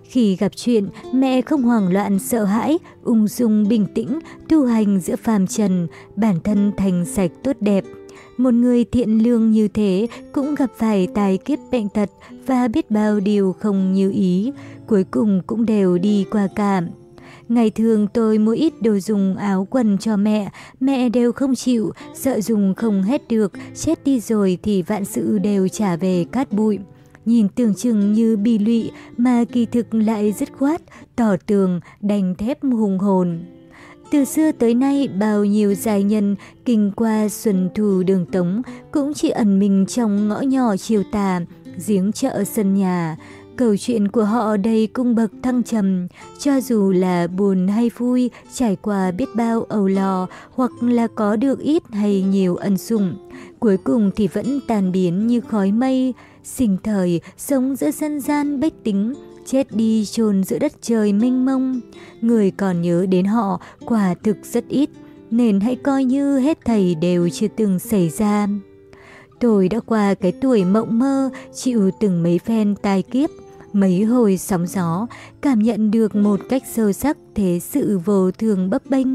Khi gặp chuyện, mẹ không hoảng loạn sợ hãi, ung dung bình tĩnh, tu hành giữa phàm trần, bản thân thành sạch tốt đẹp. một người thiện lương như thế cũng gặp phải tài kiếp bệnh tật và biết bao điều không như ý, cuối cùng cũng đều đi qua cảm. Ngày thường tôi mua ít đồ dùng áo quần cho mẹ, mẹ đều không chịu, sợ dùng không hết được, chết đi rồi thì vạn sự đều trả về cát bụi. Nhìn tưởng chừng như bi lụy mà kỳ thực lại dứt khoát, tỏ tường, đành thép hùng hồn. Từ xưa tới nay, bao nhiêu dài nhân kinh qua xuân thù đường tống cũng chỉ ẩn mình trong ngõ nhỏ chiều tà, giếng chợ sân nhà. Câu chuyện của họ đầy cung bậc thăng trầm, cho dù là buồn hay vui, trải qua biết bao ầu lò hoặc là có được ít hay nhiều ân sủng. Cuối cùng thì vẫn tàn biến như khói mây, sinh thời sống giữa dân gian bách tính, chết đi chôn giữa đất trời mênh mông. Người còn nhớ đến họ quả thực rất ít, nên hãy coi như hết thầy đều chưa từng xảy ra. Tôi đã qua cái tuổi mộng mơ, chịu từng mấy phen tai kiếp, mấy hồi sóng gió, cảm nhận được một cách sâu sắc thế sự vô thường bấp bênh.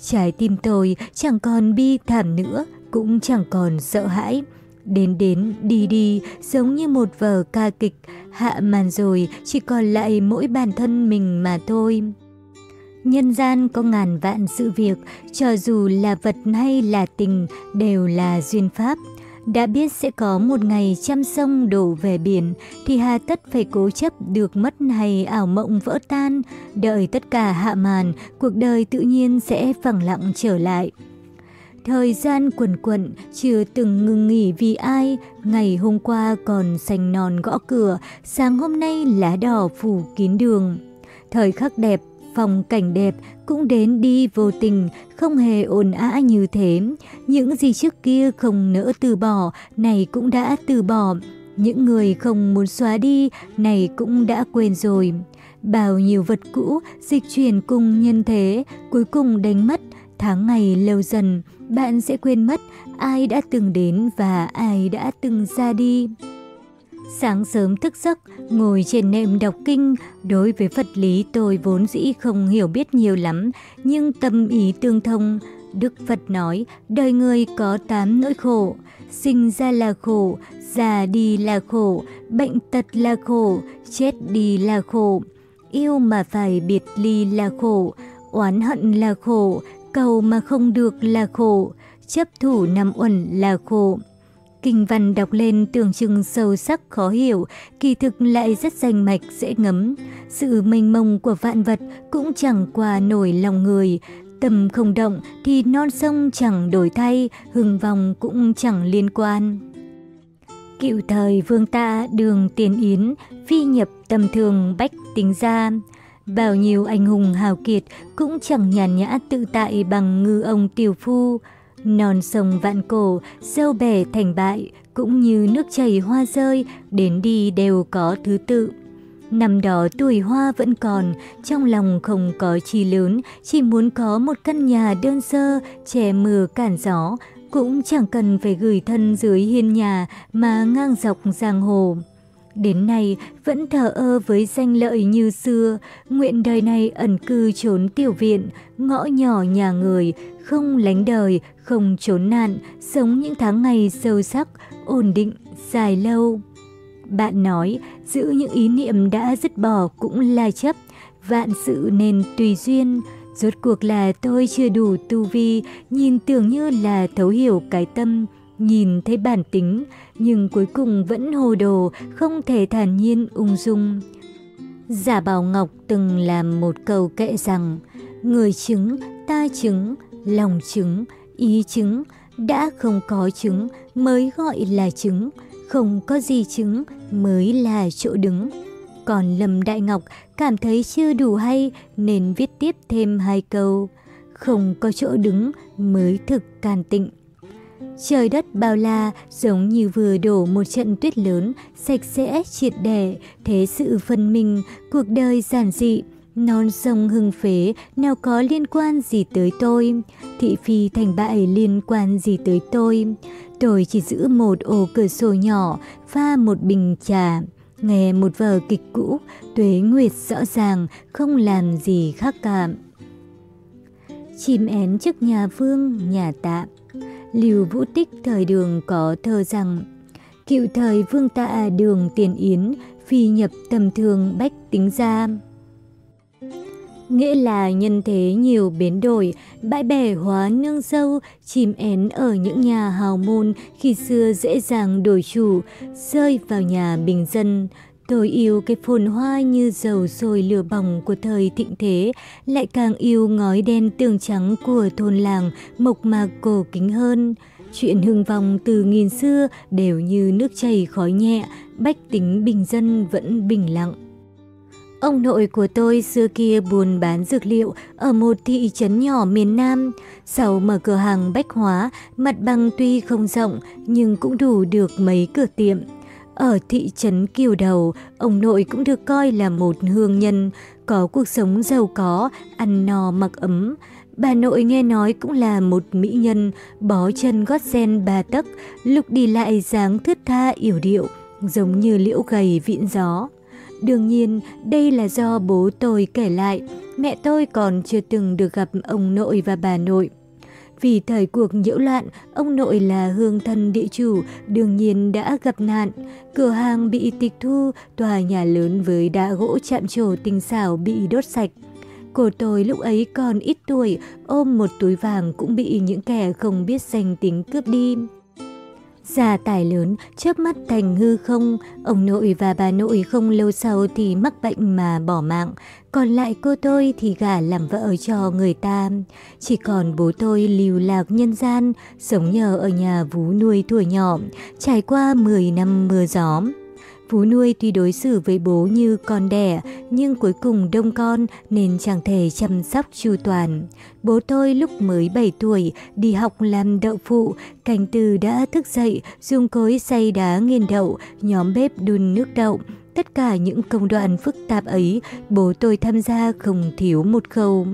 Trái tim tôi chẳng còn bi thảm nữa, cũng chẳng còn sợ hãi. Đến đến đi đi giống như một vở ca kịch, hạ màn rồi chỉ còn lại mỗi bản thân mình mà thôi. Nhân gian có ngàn vạn sự việc, cho dù là vật hay là tình đều là duyên pháp. Đã biết sẽ có một ngày trăm sông đổ về biển, thì hà tất phải cố chấp được mất hay ảo mộng vỡ tan, đợi tất cả hạ màn, cuộc đời tự nhiên sẽ phẳng lặng trở lại. Thời gian quần quận, chưa từng ngừng nghỉ vì ai, ngày hôm qua còn xanh non gõ cửa, sáng hôm nay lá đỏ phủ kín đường. Thời khắc đẹp, phong cảnh đẹp cũng đến đi vô tình, không hề ồn ã như thế. Những gì trước kia không nỡ từ bỏ, này cũng đã từ bỏ. Những người không muốn xóa đi, này cũng đã quên rồi. Bao nhiêu vật cũ, dịch chuyển cùng nhân thế, cuối cùng đánh mất, tháng ngày lâu dần, bạn sẽ quên mất ai đã từng đến và ai đã từng ra đi. Sáng sớm thức giấc, ngồi trên nệm đọc kinh, đối với Phật lý tôi vốn dĩ không hiểu biết nhiều lắm, nhưng tâm ý tương thông. Đức Phật nói, đời người có tám nỗi khổ, sinh ra là khổ, già đi là khổ, bệnh tật là khổ, chết đi là khổ, yêu mà phải biệt ly là khổ, oán hận là khổ, cầu mà không được là khổ, chấp thủ nằm uẩn là khổ. Kinh văn đọc lên tưởng chừng sâu sắc khó hiểu, kỳ thực lại rất danh mạch dễ ngấm. Sự mênh mông của vạn vật cũng chẳng qua nổi lòng người. Tâm không động thì non sông chẳng đổi thay, hừng vòng cũng chẳng liên quan. Cựu thời vương ta đường tiền yến, phi nhập tầm thường bách tính gia. Bao nhiêu anh hùng hào kiệt cũng chẳng nhàn nhã tự tại bằng ngư ông tiểu phu. Non sông vạn cổ, dâu bể thành bại, cũng như nước chảy hoa rơi, đến đi đều có thứ tự. Năm đó tuổi hoa vẫn còn, trong lòng không có chi lớn, chỉ muốn có một căn nhà đơn sơ, che mưa cản gió, cũng chẳng cần phải gửi thân dưới hiên nhà mà ngang dọc giang hồ. Đến nay vẫn thờ ơ với danh lợi như xưa, nguyện đời này ẩn cư trốn tiểu viện, ngõ nhỏ nhà người, không lánh đời, không trốn nạn, sống những tháng ngày sâu sắc, ổn định, dài lâu. Bạn nói, giữ những ý niệm đã dứt bỏ cũng là chấp, vạn sự nên tùy duyên. Rốt cuộc là tôi chưa đủ tu vi, nhìn tưởng như là thấu hiểu cái tâm, nhìn thấy bản tính, nhưng cuối cùng vẫn hồ đồ, không thể thản nhiên ung dung. Giả Bảo Ngọc từng làm một câu kệ rằng, người chứng, ta chứng, lòng chứng, ý chứng, đã không có chứng mới gọi là chứng, không có gì chứng mới là chỗ đứng. Còn Lâm Đại Ngọc cảm thấy chưa đủ hay nên viết tiếp thêm hai câu. Không có chỗ đứng mới thực can tịnh. Trời đất bao la giống như vừa đổ một trận tuyết lớn, sạch sẽ, triệt đẻ, thế sự phân minh, cuộc đời giản dị. Non sông hưng phế nào có liên quan gì tới tôi, thị phi thành bại liên quan gì tới tôi. Tôi chỉ giữ một ổ cửa sổ nhỏ, pha một bình trà, nghe một vở kịch cũ, tuế nguyệt rõ ràng, không làm gì khác cảm. Chim én trước nhà vương, nhà tạm Lưu Vũ Tích thời đường có thơ rằng Cựu thời vương tạ đường tiền yến, phi nhập tầm thường bách tính giam. Nghĩa là nhân thế nhiều biến đổi, bãi bẻ hóa nương sâu, chìm én ở những nhà hào môn khi xưa dễ dàng đổi chủ, rơi vào nhà bình dân. Tôi yêu cái phồn hoa như dầu sôi lửa bỏng của thời thịnh thế, lại càng yêu ngói đen tường trắng của thôn làng, mộc mạc cổ kính hơn. Chuyện hưng vong từ nghìn xưa đều như nước chảy khói nhẹ, bách tính bình dân vẫn bình lặng. Ông nội của tôi xưa kia buôn bán dược liệu ở một thị trấn nhỏ miền Nam. Sau mở cửa hàng bách hóa, mặt bằng tuy không rộng nhưng cũng đủ được mấy cửa tiệm. Ở thị trấn Kiều Đầu, ông nội cũng được coi là một hương nhân, có cuộc sống giàu có, ăn no mặc ấm. Bà nội nghe nói cũng là một mỹ nhân, bó chân gót sen ba tấc, lúc đi lại dáng thướt tha yểu điệu, giống như liễu gầy vịn gió. Đương nhiên, đây là do bố tôi kể lại, mẹ tôi còn chưa từng được gặp ông nội và bà nội. Vì thời cuộc nhiễu loạn, ông nội là hương thân địa chủ, đương nhiên đã gặp nạn. Cửa hàng bị tịch thu, tòa nhà lớn với đá gỗ chạm trổ tinh xảo bị đốt sạch. Cô tôi lúc ấy còn ít tuổi, ôm một túi vàng cũng bị những kẻ không biết danh tính cướp đi. Gia tài lớn, chớp mắt thành hư không, ông nội và bà nội không lâu sau thì mắc bệnh mà bỏ mạng, còn lại cô tôi thì gả làm vợ cho người ta. Chỉ còn bố tôi lưu lạc nhân gian, sống nhờ ở nhà vú nuôi tuổi nhỏ, trải qua 10 năm mưa gió. Vú nuôi tuy đối xử với bố như con đẻ, nhưng cuối cùng đông con nên chẳng thể chăm sóc chu toàn. Bố tôi lúc mới 7 tuổi đi học làm đậu phụ, cảnh từ đã thức dậy, dùng cối xay đá nghiền đậu, nhóm bếp đun nước đậu. Tất cả những công đoạn phức tạp ấy, bố tôi tham gia không thiếu một khâu.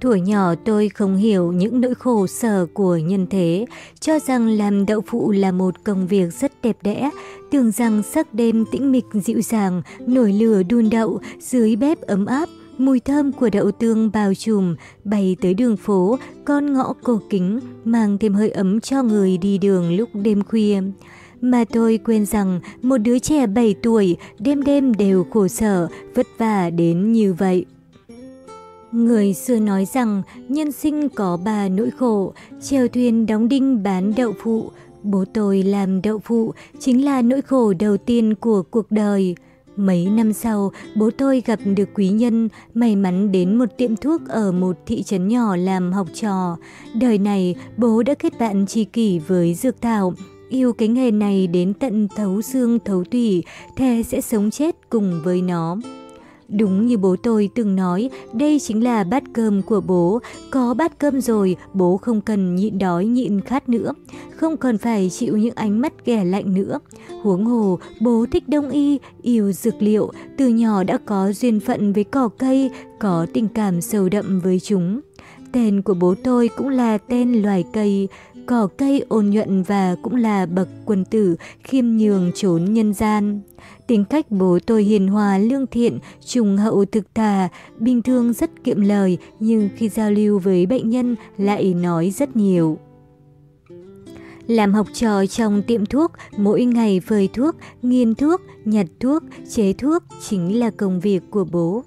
Tuổi nhỏ tôi không hiểu những nỗi khổ sở của nhân thế, cho rằng làm đậu phụ là một công việc rất đẹp đẽ, tưởng rằng sắc đêm tĩnh mịch dịu dàng, nổi lửa đun đậu, dưới bếp ấm áp, mùi thơm của đậu tương bao trùm, bay tới đường phố, con ngõ cổ kính, mang thêm hơi ấm cho người đi đường lúc đêm khuya. Mà tôi quên rằng một đứa trẻ 7 tuổi đêm đêm đều khổ sở, vất vả đến như vậy. Người xưa nói rằng nhân sinh có ba nỗi khổ, chèo thuyền đóng đinh bán đậu phụ. Bố tôi làm đậu phụ chính là nỗi khổ đầu tiên của cuộc đời. Mấy năm sau, bố tôi gặp được quý nhân, may mắn đến một tiệm thuốc ở một thị trấn nhỏ làm học trò. Đời này, bố đã kết bạn tri kỷ với dược thảo, yêu cái nghề này đến tận thấu xương thấu tủy, thề sẽ sống chết cùng với nó. Đúng như bố tôi từng nói, đây chính là bát cơm của bố. Có bát cơm rồi, bố không cần nhịn đói nhịn khát nữa. Không còn phải chịu những ánh mắt ghẻ lạnh nữa. Huống hồ, bố thích đông y, yêu dược liệu. Từ nhỏ đã có duyên phận với cỏ cây, có tình cảm sâu đậm với chúng. Tên của bố tôi cũng là tên loài cây, cỏ cây ôn nhuận và cũng là bậc quân tử khiêm nhường trốn nhân gian. Tính cách bố tôi hiền hòa, lương thiện, trùng hậu thực thà, bình thường rất kiệm lời nhưng khi giao lưu với bệnh nhân lại nói rất nhiều. Làm học trò trong tiệm thuốc, mỗi ngày phơi thuốc, nghiên thuốc, nhặt thuốc, chế thuốc chính là công việc của bố.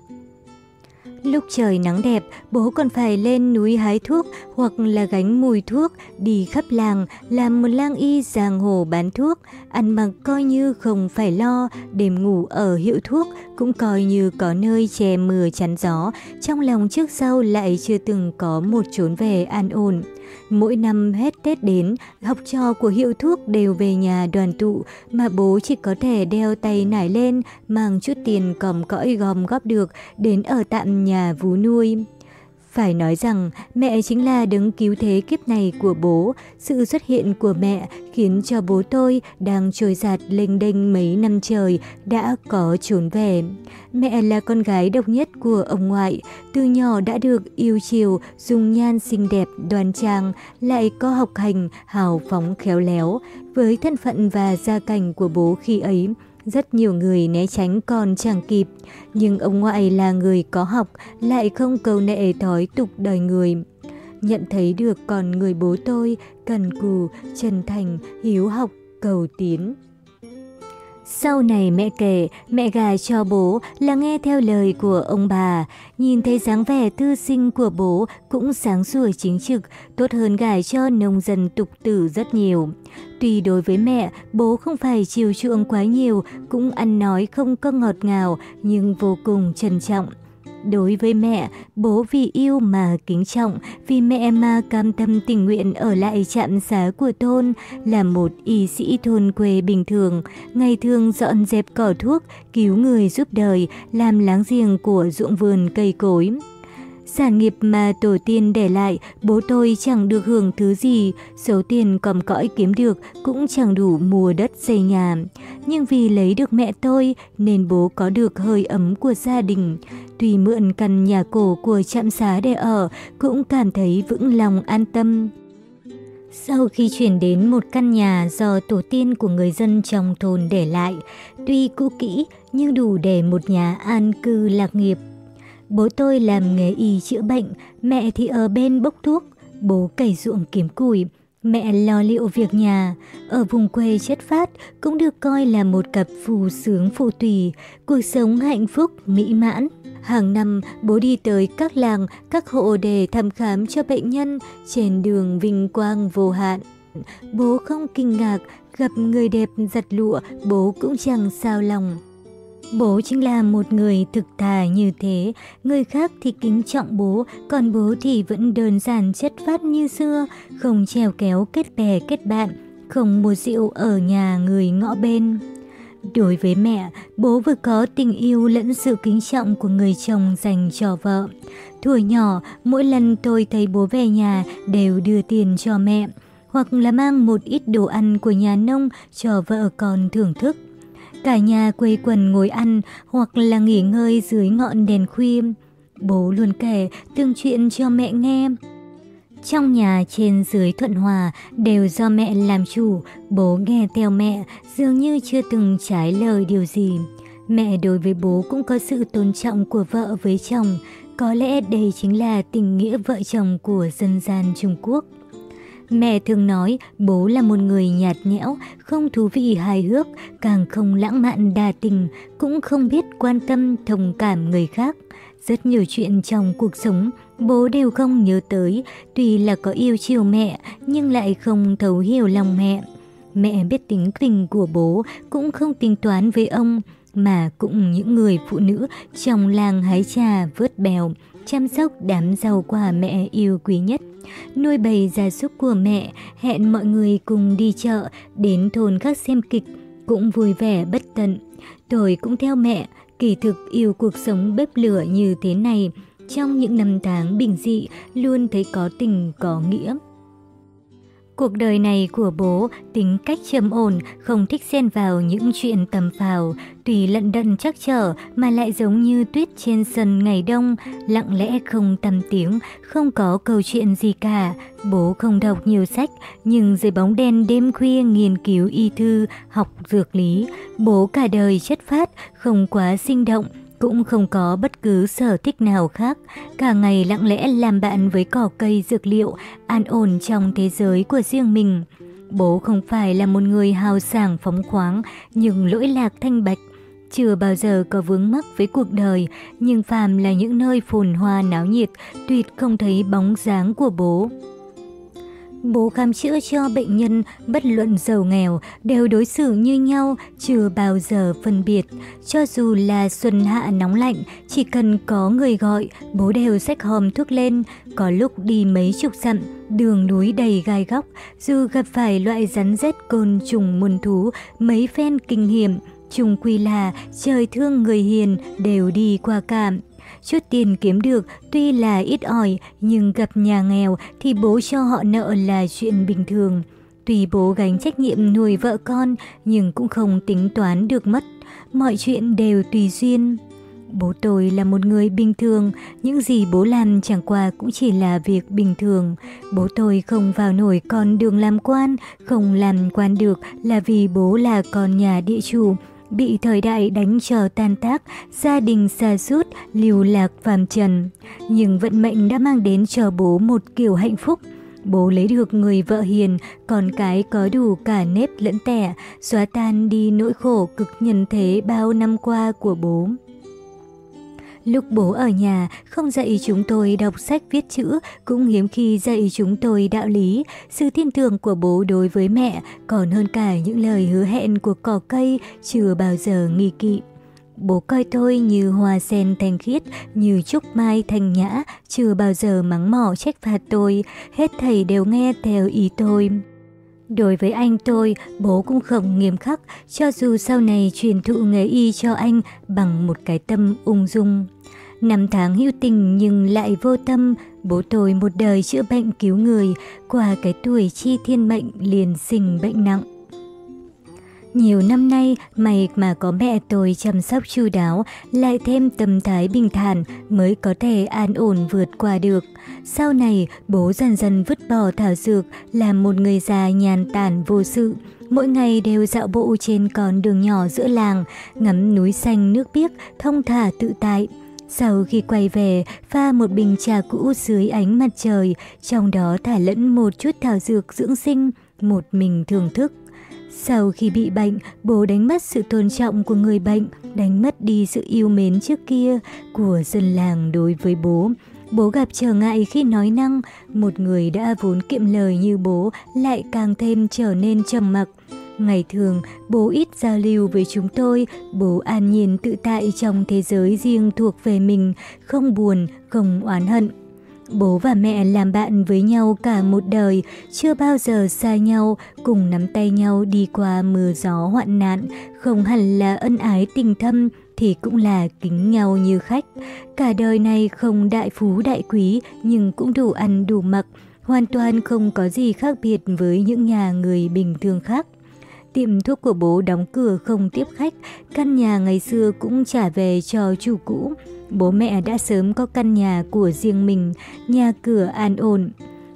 Lúc trời nắng đẹp, bố còn phải lên núi hái thuốc hoặc là gánh mùi thuốc, đi khắp làng, làm một lang y giang hồ bán thuốc, ăn mặc coi như không phải lo, đêm ngủ ở hiệu thuốc cũng coi như có nơi che mưa chắn gió, trong lòng trước sau lại chưa từng có một chốn về an ổn. Mỗi năm hết Tết đến, học trò của hiệu thuốc đều về nhà đoàn tụ, mà bố chỉ có thể đeo tay nải lên, mang chút tiền cầm cõi gom góp được, đến ở tạm nhà vú nuôi. Phải nói rằng mẹ chính là đứng cứu thế kiếp này của bố. Sự xuất hiện của mẹ khiến cho bố tôi đang trôi giạt lênh đênh mấy năm trời đã có trốn về. Mẹ là con gái độc nhất của ông ngoại, từ nhỏ đã được yêu chiều, dung nhan xinh đẹp, đoan trang, lại có học hành, hào phóng khéo léo. Với thân phận và gia cảnh của bố khi ấy, rất nhiều người né tránh còn chẳng kịp, nhưng ông ngoại là người có học, lại không cầu nệ thói tục đời người. nhận thấy được còn người bố tôi cần cù, chân thành, hiếu học, cầu tiến. Sau này mẹ kể, mẹ gà cho bố là nghe theo lời của ông bà. Nhìn thấy dáng vẻ thư sinh của bố cũng sáng sủa chính trực, tốt hơn gà cho nông dân tục tử rất nhiều. Tuy đối với mẹ, bố không phải chiều chuộng quá nhiều, cũng ăn nói không có ngọt ngào, nhưng vô cùng trân trọng. Đối với mẹ, bố vì yêu mà kính trọng, vì mẹ mà cam tâm tình nguyện ở lại trạm xá của thôn, là một y sĩ thôn quê bình thường, ngày thường dọn dẹp cỏ thuốc, cứu người giúp đời, làm láng giềng của ruộng vườn cây cối. Sản nghiệp mà tổ tiên để lại, bố tôi chẳng được hưởng thứ gì, số tiền cầm cõi kiếm được cũng chẳng đủ mua đất xây nhà. Nhưng vì lấy được mẹ tôi nên bố có được hơi ấm của gia đình. Tuy mượn căn nhà cổ của trạm xá để ở, cũng cảm thấy vững lòng an tâm. Sau khi chuyển đến một căn nhà do tổ tiên của người dân trong thôn để lại, tuy cũ kỹ nhưng đủ để một nhà an cư lạc nghiệp Bố tôi làm nghề y chữa bệnh, mẹ thì ở bên bốc thuốc, bố cày ruộng kiếm củi, mẹ lo liệu việc nhà. Ở vùng quê chất phát cũng được coi là một cặp phù sướng phù tùy, cuộc sống hạnh phúc, mỹ mãn. Hàng năm, bố đi tới các làng, các hộ để thăm khám cho bệnh nhân trên đường vinh quang vô hạn. Bố không kinh ngạc, gặp người đẹp giặt lụa, bố cũng chẳng sao lòng. Bố chính là một người thực thà như thế, người khác thì kính trọng bố, còn bố thì vẫn đơn giản chất phát như xưa, không treo kéo kết bè kết bạn, không mua rượu ở nhà người ngõ bên. Đối với mẹ, bố vừa có tình yêu lẫn sự kính trọng của người chồng dành cho vợ. Tuổi nhỏ, mỗi lần tôi thấy bố về nhà đều đưa tiền cho mẹ, hoặc là mang một ít đồ ăn của nhà nông cho vợ con thưởng thức. Cả nhà quây quần ngồi ăn hoặc là nghỉ ngơi dưới ngọn đèn khuya. Bố luôn kể tương chuyện cho mẹ nghe. Trong nhà trên dưới Thuận Hòa đều do mẹ làm chủ, bố nghe theo mẹ dường như chưa từng trái lời điều gì. Mẹ đối với bố cũng có sự tôn trọng của vợ với chồng, có lẽ đây chính là tình nghĩa vợ chồng của dân gian Trung Quốc. Mẹ thường nói bố là một người nhạt nhẽo, không thú vị hài hước, càng không lãng mạn đa tình, cũng không biết quan tâm thông cảm người khác. Rất nhiều chuyện trong cuộc sống bố đều không nhớ tới, tuy là có yêu chiều mẹ nhưng lại không thấu hiểu lòng mẹ. Mẹ biết tính tình của bố cũng không tính toán với ông, mà cũng những người phụ nữ trong làng hái trà vớt bèo, chăm sóc đám rau quả mẹ yêu quý nhất nuôi bầy gia súc của mẹ, hẹn mọi người cùng đi chợ, đến thôn khác xem kịch, cũng vui vẻ bất tận. Tôi cũng theo mẹ, kỳ thực yêu cuộc sống bếp lửa như thế này, trong những năm tháng bình dị luôn thấy có tình có nghĩa. Cuộc đời này của bố tính cách trầm ổn, không thích xen vào những chuyện tầm phào, tùy lận đận chắc trở mà lại giống như tuyết trên sân ngày đông, lặng lẽ không tầm tiếng, không có câu chuyện gì cả. Bố không đọc nhiều sách, nhưng dưới bóng đen đêm khuya nghiên cứu y thư, học dược lý. Bố cả đời chất phát, không quá sinh động, cũng không có bất cứ sở thích nào khác, cả ngày lặng lẽ làm bạn với cỏ cây dược liệu, an ổn trong thế giới của riêng mình. Bố không phải là một người hào sảng phóng khoáng, nhưng lỗi lạc thanh bạch. Chưa bao giờ có vướng mắc với cuộc đời, nhưng phàm là những nơi phồn hoa náo nhiệt, tuyệt không thấy bóng dáng của bố. Bố khám chữa cho bệnh nhân, bất luận giàu nghèo, đều đối xử như nhau, chưa bao giờ phân biệt. Cho dù là xuân hạ nóng lạnh, chỉ cần có người gọi, bố đều xách hòm thuốc lên. Có lúc đi mấy chục dặm, đường núi đầy gai góc, dù gặp phải loại rắn rết côn trùng muôn thú, mấy phen kinh hiểm, trùng quy là trời thương người hiền đều đi qua cảm. Chút tiền kiếm được tuy là ít ỏi nhưng gặp nhà nghèo thì bố cho họ nợ là chuyện bình thường. Tùy bố gánh trách nhiệm nuôi vợ con nhưng cũng không tính toán được mất. Mọi chuyện đều tùy duyên. Bố tôi là một người bình thường, những gì bố làm chẳng qua cũng chỉ là việc bình thường. Bố tôi không vào nổi con đường làm quan, không làm quan được là vì bố là con nhà địa chủ, bị thời đại đánh cho tan tác, gia đình xa sút lưu lạc phàm trần. Nhưng vận mệnh đã mang đến cho bố một kiểu hạnh phúc. Bố lấy được người vợ hiền, con cái có đủ cả nếp lẫn tẻ, xóa tan đi nỗi khổ cực nhân thế bao năm qua của bố. Lúc bố ở nhà, không dạy chúng tôi đọc sách viết chữ, cũng hiếm khi dạy chúng tôi đạo lý. Sự tin tưởng của bố đối với mẹ còn hơn cả những lời hứa hẹn của cỏ cây chưa bao giờ nghi kỵ. Bố coi tôi như hoa sen thanh khiết, như trúc mai thanh nhã, chưa bao giờ mắng mỏ trách phạt tôi, hết thầy đều nghe theo ý tôi. Đối với anh tôi, bố cũng không nghiêm khắc, cho dù sau này truyền thụ nghề y cho anh bằng một cái tâm ung dung. Năm tháng hữu tình nhưng lại vô tâm, bố tôi một đời chữa bệnh cứu người, qua cái tuổi chi thiên mệnh liền sinh bệnh nặng. Nhiều năm nay, mày mà có mẹ tôi chăm sóc chu đáo, lại thêm tâm thái bình thản mới có thể an ổn vượt qua được. Sau này, bố dần dần vứt bỏ thảo dược, làm một người già nhàn tản vô sự. Mỗi ngày đều dạo bộ trên con đường nhỏ giữa làng, ngắm núi xanh nước biếc, thông thả tự tại. Sau khi quay về, pha một bình trà cũ dưới ánh mặt trời, trong đó thả lẫn một chút thảo dược dưỡng sinh, một mình thưởng thức. Sau khi bị bệnh, bố đánh mất sự tôn trọng của người bệnh, đánh mất đi sự yêu mến trước kia của dân làng đối với bố. Bố gặp trở ngại khi nói năng, một người đã vốn kiệm lời như bố lại càng thêm trở nên trầm mặc. Ngày thường, bố ít giao lưu với chúng tôi, bố an nhiên tự tại trong thế giới riêng thuộc về mình, không buồn, không oán hận. Bố và mẹ làm bạn với nhau cả một đời, chưa bao giờ xa nhau, cùng nắm tay nhau đi qua mưa gió hoạn nạn, không hẳn là ân ái tình thâm, thì cũng là kính nhau như khách. Cả đời này không đại phú đại quý, nhưng cũng đủ ăn đủ mặc, hoàn toàn không có gì khác biệt với những nhà người bình thường khác. Tiệm thuốc của bố đóng cửa không tiếp khách, căn nhà ngày xưa cũng trả về cho chủ cũ. Bố mẹ đã sớm có căn nhà của riêng mình, nhà cửa an ổn.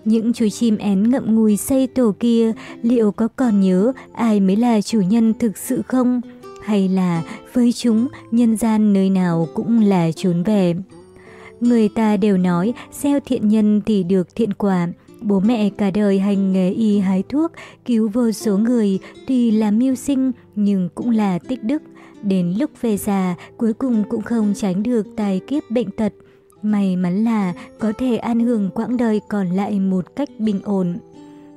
Những chú chim én ngậm ngùi xây tổ kia, liệu có còn nhớ ai mới là chủ nhân thực sự không? Hay là với chúng, nhân gian nơi nào cũng là trốn về? Người ta đều nói, gieo thiện nhân thì được thiện quả. Bố mẹ cả đời hành nghề y hái thuốc, cứu vô số người, tuy là mưu sinh nhưng cũng là tích đức. Đến lúc về già, cuối cùng cũng không tránh được tài kiếp bệnh tật. May mắn là có thể an hưởng quãng đời còn lại một cách bình ổn.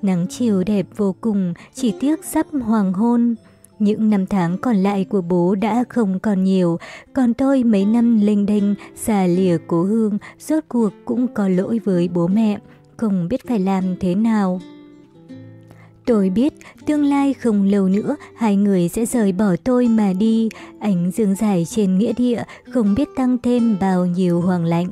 Nắng chiều đẹp vô cùng, chỉ tiếc sắp hoàng hôn. Những năm tháng còn lại của bố đã không còn nhiều, còn tôi mấy năm lênh đênh, xà lìa cố hương, rốt cuộc cũng có lỗi với bố mẹ không biết phải làm thế nào. Tôi biết tương lai không lâu nữa hai người sẽ rời bỏ tôi mà đi, ánh dương dài trên nghĩa địa không biết tăng thêm bao nhiêu hoàng lạnh.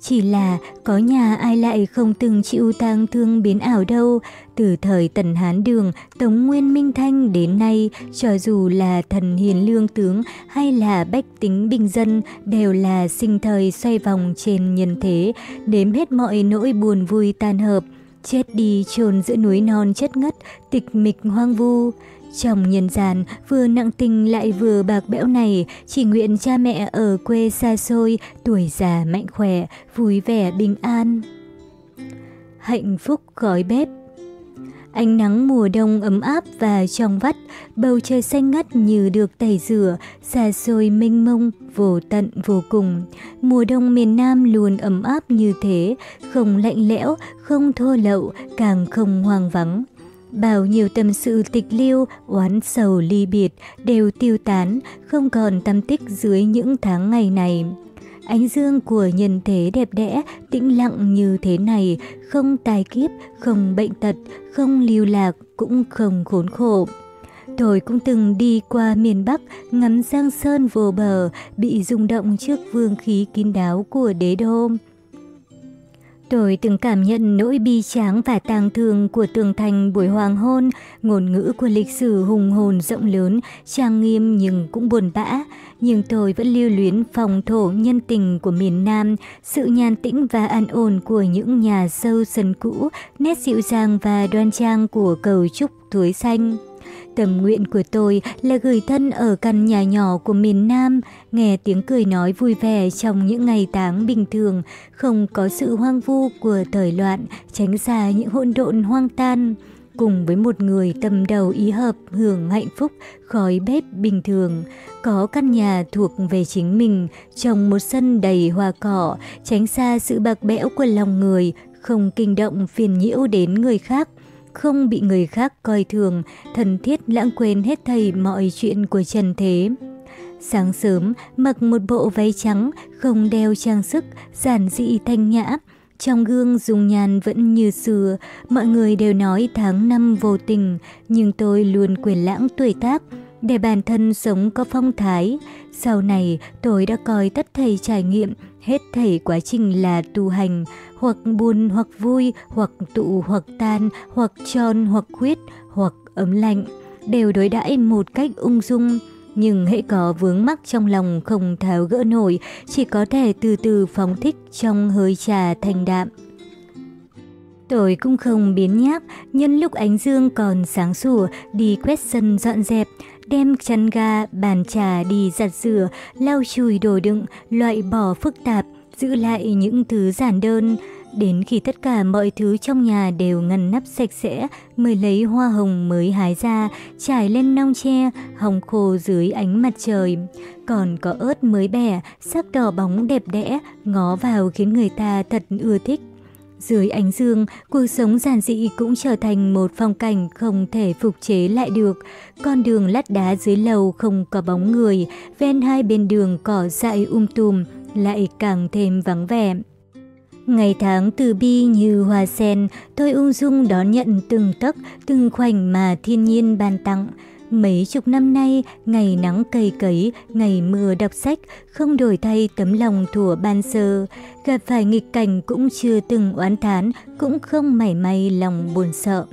Chỉ là có nhà ai lại không từng chịu tang thương biến ảo đâu. Từ thời Tần Hán Đường, Tống Nguyên Minh Thanh đến nay, cho dù là thần hiền lương tướng hay là bách tính bình dân, đều là sinh thời xoay vòng trên nhân thế, đếm hết mọi nỗi buồn vui tan hợp. Chết đi chôn giữa núi non chất ngất, tịch mịch hoang vu. Trong nhân gian, vừa nặng tình lại vừa bạc bẽo này, chỉ nguyện cha mẹ ở quê xa xôi, tuổi già mạnh khỏe, vui vẻ bình an. Hạnh phúc gói bếp Ánh nắng mùa đông ấm áp và trong vắt, bầu trời xanh ngắt như được tẩy rửa, xa xôi mênh mông, vô tận vô cùng. Mùa đông miền Nam luôn ấm áp như thế, không lạnh lẽo, không thô lậu, càng không hoang vắng. Bao nhiêu tâm sự tịch liêu, oán sầu ly biệt đều tiêu tán, không còn tâm tích dưới những tháng ngày này. Ánh dương của nhân thế đẹp đẽ, tĩnh lặng như thế này, không tài kiếp, không bệnh tật, không lưu lạc, cũng không khốn khổ. Tôi cũng từng đi qua miền Bắc, ngắm giang sơn vô bờ, bị rung động trước vương khí kín đáo của đế đô. Tôi từng cảm nhận nỗi bi tráng và tang thương của tường thành buổi hoàng hôn, ngôn ngữ của lịch sử hùng hồn rộng lớn, trang nghiêm nhưng cũng buồn bã. Nhưng tôi vẫn lưu luyến phòng thổ nhân tình của miền Nam, sự nhàn tĩnh và an ổn của những nhà sâu sân cũ, nét dịu dàng và đoan trang của cầu trúc túi xanh. Tâm nguyện của tôi là gửi thân ở căn nhà nhỏ của miền Nam, nghe tiếng cười nói vui vẻ trong những ngày tháng bình thường, không có sự hoang vu của thời loạn, tránh xa những hỗn độn hoang tan. Cùng với một người tâm đầu ý hợp hưởng hạnh phúc, khói bếp bình thường, có căn nhà thuộc về chính mình, trong một sân đầy hoa cỏ, tránh xa sự bạc bẽo của lòng người, không kinh động phiền nhiễu đến người khác không bị người khác coi thường, thần thiết lãng quên hết thầy mọi chuyện của trần thế. Sáng sớm, mặc một bộ váy trắng, không đeo trang sức, giản dị thanh nhã. Trong gương dùng nhàn vẫn như xưa, mọi người đều nói tháng năm vô tình, nhưng tôi luôn quyền lãng tuổi tác, để bản thân sống có phong thái. Sau này, tôi đã coi tất thầy trải nghiệm, hết thảy quá trình là tu hành, hoặc buồn hoặc vui, hoặc tụ hoặc tan, hoặc tròn hoặc khuyết, hoặc ấm lạnh, đều đối đãi một cách ung dung. Nhưng hãy có vướng mắc trong lòng không tháo gỡ nổi, chỉ có thể từ từ phóng thích trong hơi trà thanh đạm. Tôi cũng không biến nhác, nhân lúc ánh dương còn sáng sủa, đi quét sân dọn dẹp, đem chăn ga, bàn trà đi giặt rửa, lau chùi đồ đựng, loại bỏ phức tạp, giữ lại những thứ giản đơn. Đến khi tất cả mọi thứ trong nhà đều ngăn nắp sạch sẽ, mới lấy hoa hồng mới hái ra, trải lên nong tre, hồng khô dưới ánh mặt trời. Còn có ớt mới bẻ, sắc đỏ bóng đẹp đẽ, ngó vào khiến người ta thật ưa thích. Dưới ánh dương, cuộc sống giản dị cũng trở thành một phong cảnh không thể phục chế lại được. Con đường lát đá dưới lầu không có bóng người, ven hai bên đường cỏ dại um tùm, lại càng thêm vắng vẻ. Ngày tháng từ bi như hoa sen, tôi ung dung đón nhận từng tấc, từng khoảnh mà thiên nhiên ban tặng. Mấy chục năm nay, ngày nắng cây cấy, ngày mưa đọc sách, không đổi thay tấm lòng thủa ban sơ. Gặp phải nghịch cảnh cũng chưa từng oán thán, cũng không mảy may lòng buồn sợ.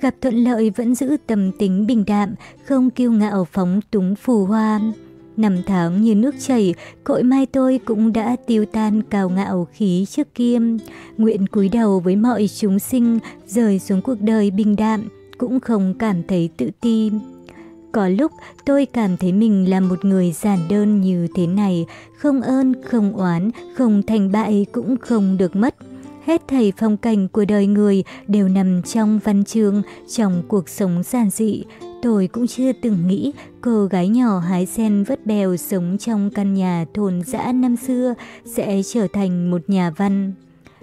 Gặp thuận lợi vẫn giữ tâm tính bình đạm, không kiêu ngạo phóng túng phù hoa. Năm tháng như nước chảy, cội mai tôi cũng đã tiêu tan cao ngạo khí trước kia. Nguyện cúi đầu với mọi chúng sinh, rời xuống cuộc đời bình đạm, cũng không cảm thấy tự ti. Có lúc tôi cảm thấy mình là một người giản đơn như thế này, không ơn, không oán, không thành bại cũng không được mất. Hết thảy phong cảnh của đời người đều nằm trong văn chương, trong cuộc sống giản dị. Tôi cũng chưa từng nghĩ cô gái nhỏ hái sen vất bèo sống trong căn nhà thôn dã năm xưa sẽ trở thành một nhà văn.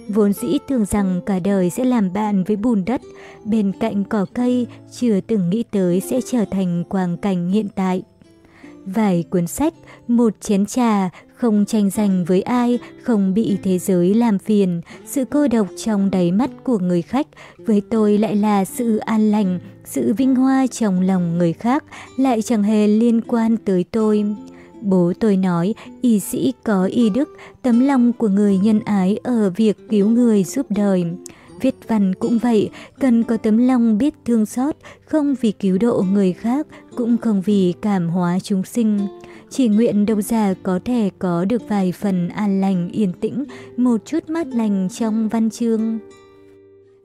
Vốn dĩ tưởng rằng cả đời sẽ làm bạn với bùn đất, bên cạnh cỏ cây, chưa từng nghĩ tới sẽ trở thành quang cảnh hiện tại. Vài cuốn sách, một chén trà, không tranh giành với ai, không bị thế giới làm phiền. Sự cô độc trong đáy mắt của người khách với tôi lại là sự an lành, sự vinh hoa trong lòng người khác lại chẳng hề liên quan tới tôi. Bố tôi nói, y sĩ có y đức, tấm lòng của người nhân ái ở việc cứu người giúp đời. Viết văn cũng vậy, cần có tấm lòng biết thương xót, không vì cứu độ người khác, cũng không vì cảm hóa chúng sinh. Chỉ nguyện độc giả có thể có được vài phần an lành yên tĩnh, một chút mát lành trong văn chương.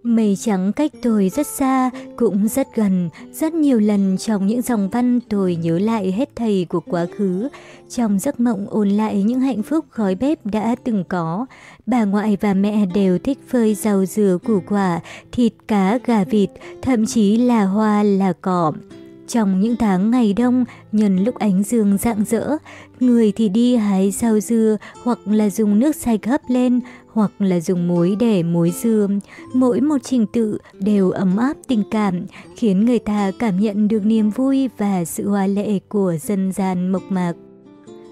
Mây trắng cách tôi rất xa, cũng rất gần, rất nhiều lần trong những dòng văn tôi nhớ lại hết thầy của quá khứ. Trong giấc mộng ôn lại những hạnh phúc khói bếp đã từng có. Bà ngoại và mẹ đều thích phơi rau dừa củ quả, thịt cá gà vịt, thậm chí là hoa là cỏ. Trong những tháng ngày đông, nhân lúc ánh dương rạng rỡ, người thì đi hái rau dưa hoặc là dùng nước sạch hấp lên, hoặc là dùng muối để muối dưa. Mỗi một trình tự đều ấm áp tình cảm, khiến người ta cảm nhận được niềm vui và sự hoa lệ của dân gian mộc mạc.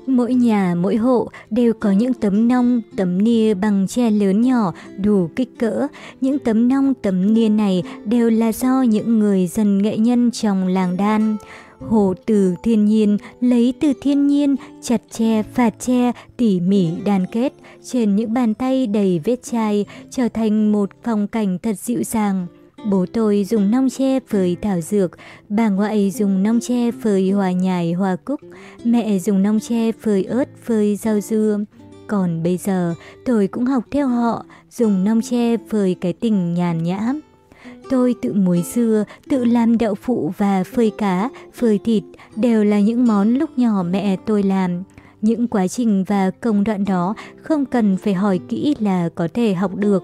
Mỗi nhà, mỗi hộ đều có những tấm nong, tấm nia bằng tre lớn nhỏ đủ kích cỡ. Những tấm nong, tấm nia này đều là do những người dân nghệ nhân trong làng đan. Hồ từ thiên nhiên, lấy từ thiên nhiên, chặt tre, phạt tre, tỉ mỉ đan kết, trên những bàn tay đầy vết chai, trở thành một phong cảnh thật dịu dàng. Bố tôi dùng nong tre phơi thảo dược, bà ngoại dùng nong tre phơi hoa nhài hoa cúc, mẹ dùng nong tre phơi ớt phơi rau dưa. Còn bây giờ tôi cũng học theo họ, dùng nong tre phơi cái tình nhàn nhã. Tôi tự muối dưa, tự làm đậu phụ và phơi cá, phơi thịt đều là những món lúc nhỏ mẹ tôi làm. Những quá trình và công đoạn đó không cần phải hỏi kỹ là có thể học được.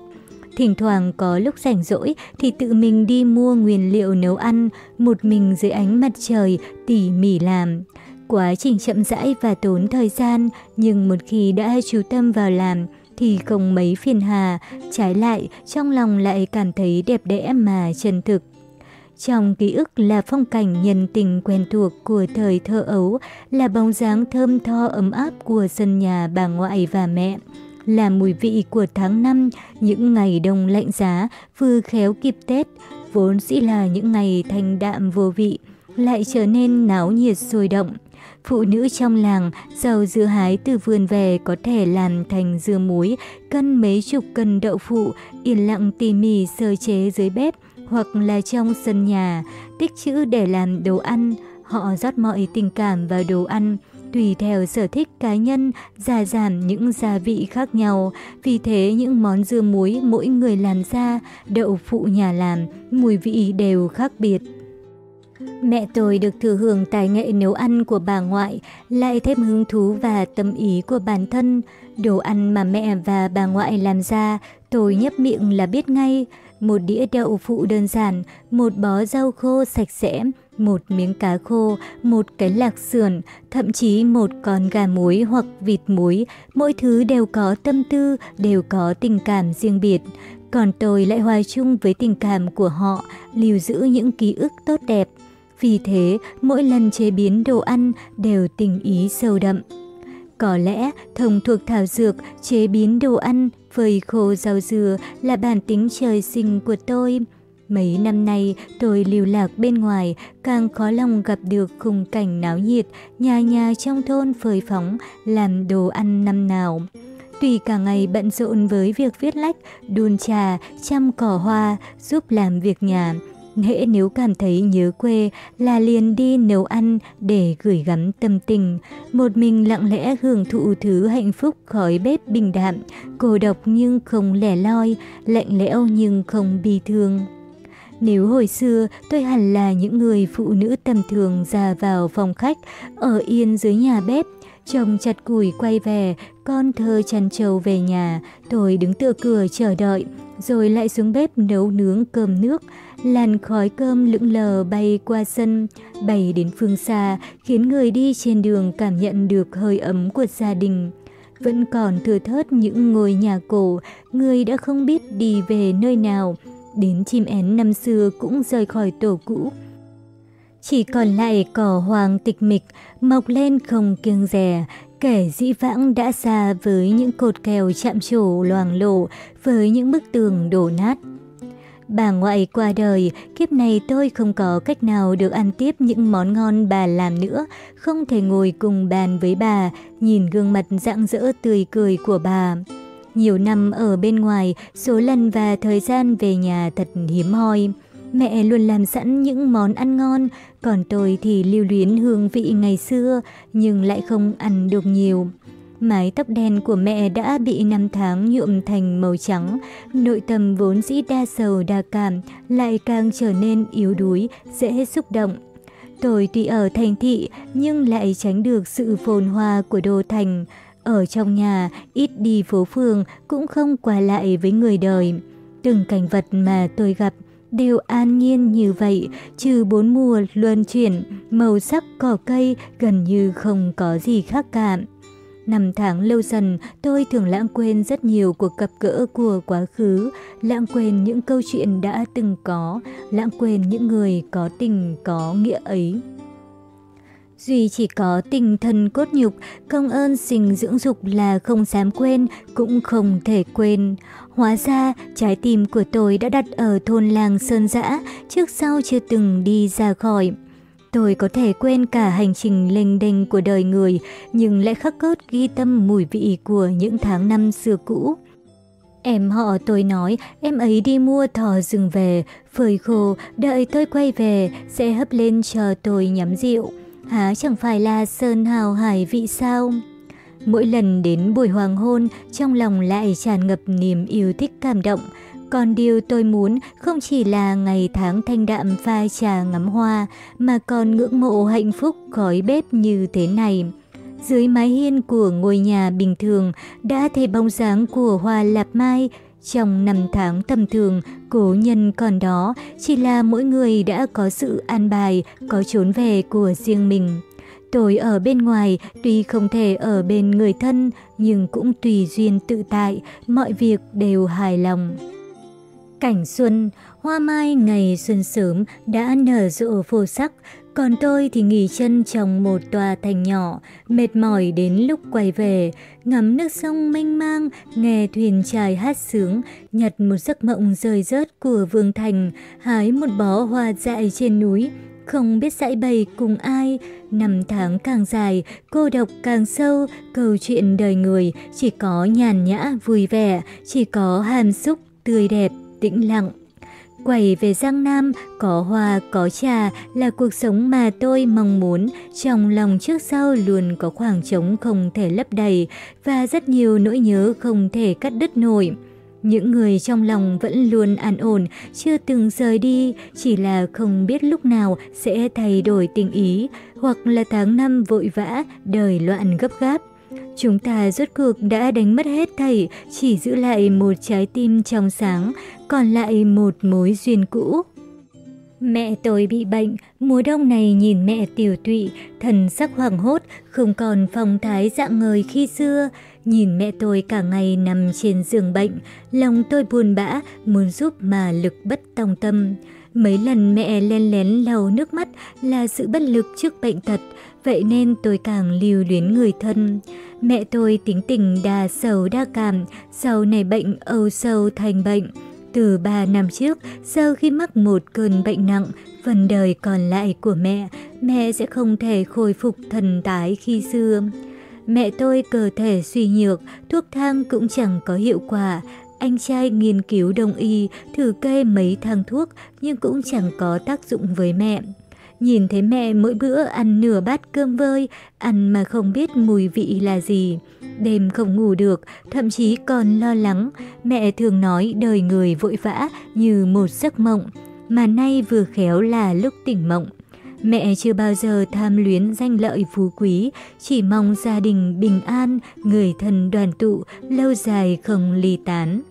Thỉnh thoảng có lúc rảnh rỗi thì tự mình đi mua nguyên liệu nấu ăn, một mình dưới ánh mặt trời tỉ mỉ làm. Quá trình chậm rãi và tốn thời gian, nhưng một khi đã chú tâm vào làm thì không mấy phiền hà, trái lại trong lòng lại cảm thấy đẹp đẽ mà chân thực. Trong ký ức là phong cảnh nhân tình quen thuộc của thời thơ ấu, là bóng dáng thơm tho ấm áp của sân nhà bà ngoại và mẹ, là mùi vị của tháng năm, những ngày đông lạnh giá vừa khéo kịp Tết, vốn dĩ là những ngày thanh đạm vô vị, lại trở nên náo nhiệt sôi động. Phụ nữ trong làng, giàu dưa hái từ vườn về có thể làm thành dưa muối, cân mấy chục cân đậu phụ, yên lặng tỉ mỉ sơ chế dưới bếp, hoặc là trong sân nhà, tích chữ để làm đồ ăn. Họ rót mọi tình cảm vào đồ ăn, tùy theo sở thích cá nhân, gia giảm những gia vị khác nhau. Vì thế những món dưa muối mỗi người làm ra, đậu phụ nhà làm, mùi vị đều khác biệt. Mẹ tôi được thừa hưởng tài nghệ nấu ăn của bà ngoại, lại thêm hứng thú và tâm ý của bản thân. Đồ ăn mà mẹ và bà ngoại làm ra, tôi nhấp miệng là biết ngay. Một đĩa đậu phụ đơn giản, một bó rau khô sạch sẽ, một miếng cá khô, một cái lạc sườn, thậm chí một con gà muối hoặc vịt muối, mỗi thứ đều có tâm tư, đều có tình cảm riêng biệt. Còn tôi lại hòa chung với tình cảm của họ, lưu giữ những ký ức tốt đẹp. Vì thế, mỗi lần chế biến đồ ăn đều tình ý sâu đậm. Có lẽ thông thuộc thảo dược, chế biến đồ ăn, phơi khô rau dừa là bản tính trời sinh của tôi. Mấy năm nay tôi lưu lạc bên ngoài, càng khó lòng gặp được khung cảnh náo nhiệt, nhà nhà trong thôn phơi phóng, làm đồ ăn năm nào. Tùy cả ngày bận rộn với việc viết lách, đun trà, chăm cỏ hoa, giúp làm việc nhà, Hễ nếu cảm thấy nhớ quê là liền đi nấu ăn để gửi gắm tâm tình. Một mình lặng lẽ hưởng thụ thứ hạnh phúc khói bếp bình đạm, cô độc nhưng không lẻ loi, lạnh lẽo nhưng không bi thương. Nếu hồi xưa tôi hẳn là những người phụ nữ tầm thường ra vào phòng khách, ở yên dưới nhà bếp, chồng chặt củi quay về, con thơ chăn trâu về nhà, tôi đứng tựa cửa chờ đợi, rồi lại xuống bếp nấu nướng cơm nước. Làn khói cơm lững lờ bay qua sân, bay đến phương xa, khiến người đi trên đường cảm nhận được hơi ấm của gia đình. Vẫn còn thừa thớt những ngôi nhà cổ, người đã không biết đi về nơi nào. Đến chim én năm xưa cũng rời khỏi tổ cũ. Chỉ còn lại cỏ hoàng tịch mịch, mọc lên không kiêng rè, kẻ dĩ vãng đã xa với những cột kèo chạm trổ loàng lộ, với những bức tường đổ nát. Bà ngoại qua đời, kiếp này tôi không có cách nào được ăn tiếp những món ngon bà làm nữa, không thể ngồi cùng bàn với bà, nhìn gương mặt rạng rỡ tươi cười của bà. Nhiều năm ở bên ngoài, số lần và thời gian về nhà thật hiếm hoi. Mẹ luôn làm sẵn những món ăn ngon, còn tôi thì lưu luyến hương vị ngày xưa, nhưng lại không ăn được nhiều. Mái tóc đen của mẹ đã bị năm tháng nhuộm thành màu trắng, nội tâm vốn dĩ đa sầu đa cảm, lại càng trở nên yếu đuối, dễ xúc động. Tôi tuy ở thành thị nhưng lại tránh được sự phồn hoa của đô thành. Ở trong nhà, ít đi phố phường cũng không qua lại với người đời. Từng cảnh vật mà tôi gặp đều an nhiên như vậy, trừ bốn mùa luân chuyển, màu sắc cỏ cây gần như không có gì khác cả. Năm tháng lâu dần, tôi thường lãng quên rất nhiều cuộc gặp gỡ của quá khứ, lãng quên những câu chuyện đã từng có, lãng quên những người có tình có nghĩa ấy. Duy chỉ có tình thân cốt nhục, công ơn sinh dưỡng dục là không dám quên, cũng không thể quên. Hóa ra, trái tim của tôi đã đặt ở thôn làng Sơn Dã, trước sau chưa từng đi ra khỏi. Tôi có thể quên cả hành trình lênh đênh của đời người, nhưng lại khắc cốt ghi tâm mùi vị của những tháng năm xưa cũ. Em họ tôi nói em ấy đi mua thỏ rừng về, phơi khô, đợi tôi quay về sẽ hấp lên chờ tôi nhắm rượu. Há chẳng phải là sơn hào hải vị sao? Mỗi lần đến buổi hoàng hôn, trong lòng lại tràn ngập niềm yêu thích cảm động. Còn điều tôi muốn không chỉ là ngày tháng thanh đạm pha trà ngắm hoa, mà còn ngưỡng mộ hạnh phúc khói bếp như thế này. Dưới mái hiên của ngôi nhà bình thường đã thấy bóng dáng của hoa lạp mai. Trong năm tháng tầm thường, cố nhân còn đó, chỉ là mỗi người đã có sự an bài, có trốn về của riêng mình. Tôi ở bên ngoài, tuy không thể ở bên người thân, nhưng cũng tùy duyên tự tại, mọi việc đều hài lòng. Cảnh xuân, hoa mai ngày xuân sớm đã nở rộ phô sắc, còn tôi thì nghỉ chân trong một tòa thành nhỏ, mệt mỏi đến lúc quay về, ngắm nước sông mênh mang, nghe thuyền trài hát sướng, nhặt một giấc mộng rời rớt của vương thành, hái một bó hoa dại trên núi, không biết dãi bày cùng ai. Năm tháng càng dài, cô độc càng sâu, câu chuyện đời người chỉ có nhàn nhã vui vẻ, chỉ có hàm xúc tươi đẹp, tĩnh lặng. Quẩy về Giang Nam, có hoa, có trà là cuộc sống mà tôi mong muốn. Trong lòng trước sau luôn có khoảng trống không thể lấp đầy và rất nhiều nỗi nhớ không thể cắt đứt nổi. Những người trong lòng vẫn luôn an ổn, chưa từng rời đi, chỉ là không biết lúc nào sẽ thay đổi tình ý, hoặc là tháng năm vội vã, đời loạn gấp gáp. Chúng ta rốt cuộc đã đánh mất hết thảy, chỉ giữ lại một trái tim trong sáng, còn lại một mối duyên cũ. Mẹ tôi bị bệnh, mùa đông này nhìn mẹ tiểu tụy, thần sắc hoảng hốt, không còn phong thái dạng ngời khi xưa. Nhìn mẹ tôi cả ngày nằm trên giường bệnh, lòng tôi buồn bã, muốn giúp mà lực bất tòng tâm. Mấy lần mẹ len lén lau nước mắt là sự bất lực trước bệnh tật, vậy nên tôi càng lưu luyến người thân. Mẹ tôi tính tình đa sầu đa cảm, sau này bệnh âu sâu thành bệnh. Từ 3 năm trước, sau khi mắc một cơn bệnh nặng, phần đời còn lại của mẹ, mẹ sẽ không thể khôi phục thần tái khi xưa. Mẹ tôi cơ thể suy nhược, thuốc thang cũng chẳng có hiệu quả. Anh trai nghiên cứu đông y, thử kê mấy thang thuốc nhưng cũng chẳng có tác dụng với mẹ. Nhìn thấy mẹ mỗi bữa ăn nửa bát cơm vơi, ăn mà không biết mùi vị là gì. Đêm không ngủ được, thậm chí còn lo lắng. Mẹ thường nói đời người vội vã như một giấc mộng, mà nay vừa khéo là lúc tỉnh mộng. Mẹ chưa bao giờ tham luyến danh lợi phú quý, chỉ mong gia đình bình an, người thân đoàn tụ, lâu dài không ly tán.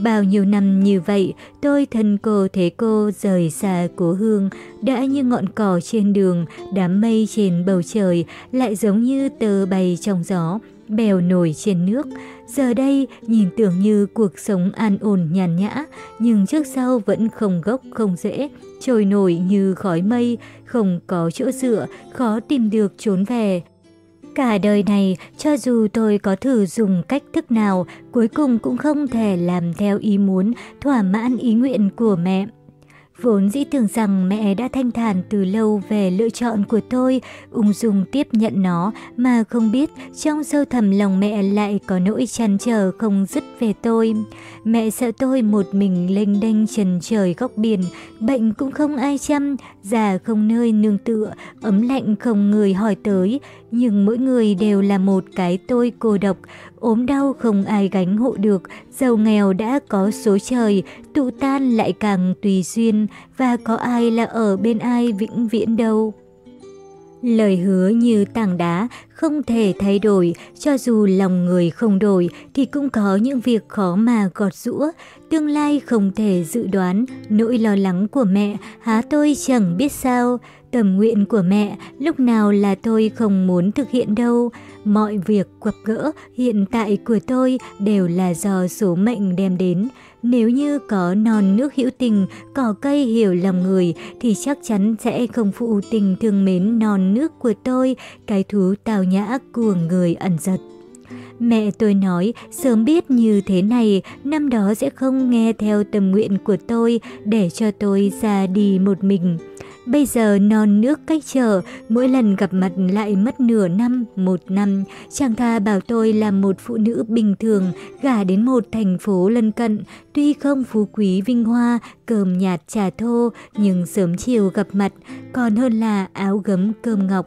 Bao nhiêu năm như vậy, tôi thân cô thế cô rời xa cố hương, đã như ngọn cỏ trên đường, đám mây trên bầu trời, lại giống như tờ bay trong gió, bèo nổi trên nước. Giờ đây, nhìn tưởng như cuộc sống an ổn nhàn nhã, nhưng trước sau vẫn không gốc không rễ, trôi nổi như khói mây, không có chỗ dựa, khó tìm được trốn về. Cả đời này, cho dù tôi có thử dùng cách thức nào, cuối cùng cũng không thể làm theo ý muốn, thỏa mãn ý nguyện của mẹ. Vốn dĩ tưởng rằng mẹ đã thanh thản từ lâu về lựa chọn của tôi, ung dung tiếp nhận nó mà không biết trong sâu thẳm lòng mẹ lại có nỗi chăn trở không dứt về tôi. Mẹ sợ tôi một mình lênh đênh trần trời góc biển, bệnh cũng không ai chăm, già không nơi nương tựa, ấm lạnh không người hỏi tới, nhưng mỗi người đều là một cái tôi cô độc, ốm đau không ai gánh hộ được, giàu nghèo đã có số trời, tụ tan lại càng tùy duyên, và có ai là ở bên ai vĩnh viễn đâu. Lời hứa như tảng đá, không thể thay đổi, cho dù lòng người không đổi thì cũng có những việc khó mà gọt rũa, tương lai không thể dự đoán, nỗi lo lắng của mẹ há tôi chẳng biết sao, tầm nguyện của mẹ lúc nào là tôi không muốn thực hiện đâu, mọi việc gặp gỡ hiện tại của tôi đều là do số mệnh đem đến. Nếu như có non nước hữu tình, cỏ cây hiểu lòng người thì chắc chắn sẽ không phụ tình thương mến non nước của tôi, cái thú tào nhã của người ẩn giật. Mẹ tôi nói sớm biết như thế này, năm đó sẽ không nghe theo tâm nguyện của tôi để cho tôi ra đi một mình. Bây giờ non nước cách trở, mỗi lần gặp mặt lại mất nửa năm, một năm. Chàng tha bảo tôi là một phụ nữ bình thường, gả đến một thành phố lân cận. Tuy không phú quý vinh hoa, cơm nhạt trà thô, nhưng sớm chiều gặp mặt, còn hơn là áo gấm cơm ngọc.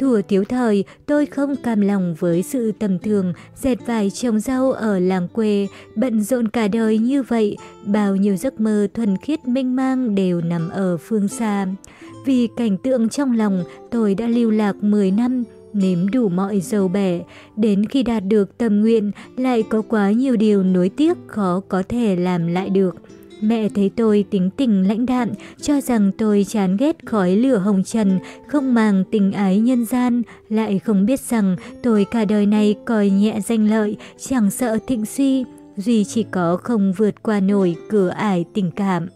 Thủa thiếu thời, tôi không cam lòng với sự tầm thường, dệt vải trồng rau ở làng quê, bận rộn cả đời như vậy, bao nhiêu giấc mơ thuần khiết mênh mang đều nằm ở phương xa. Vì cảnh tượng trong lòng, tôi đã lưu lạc 10 năm, nếm đủ mọi dầu bẻ, đến khi đạt được tâm nguyện lại có quá nhiều điều nối tiếc khó có thể làm lại được. Mẹ thấy tôi tính tình lãnh đạm, cho rằng tôi chán ghét khói lửa hồng trần, không màng tình ái nhân gian, lại không biết rằng tôi cả đời này coi nhẹ danh lợi, chẳng sợ thịnh suy, duy chỉ có không vượt qua nổi cửa ải tình cảm.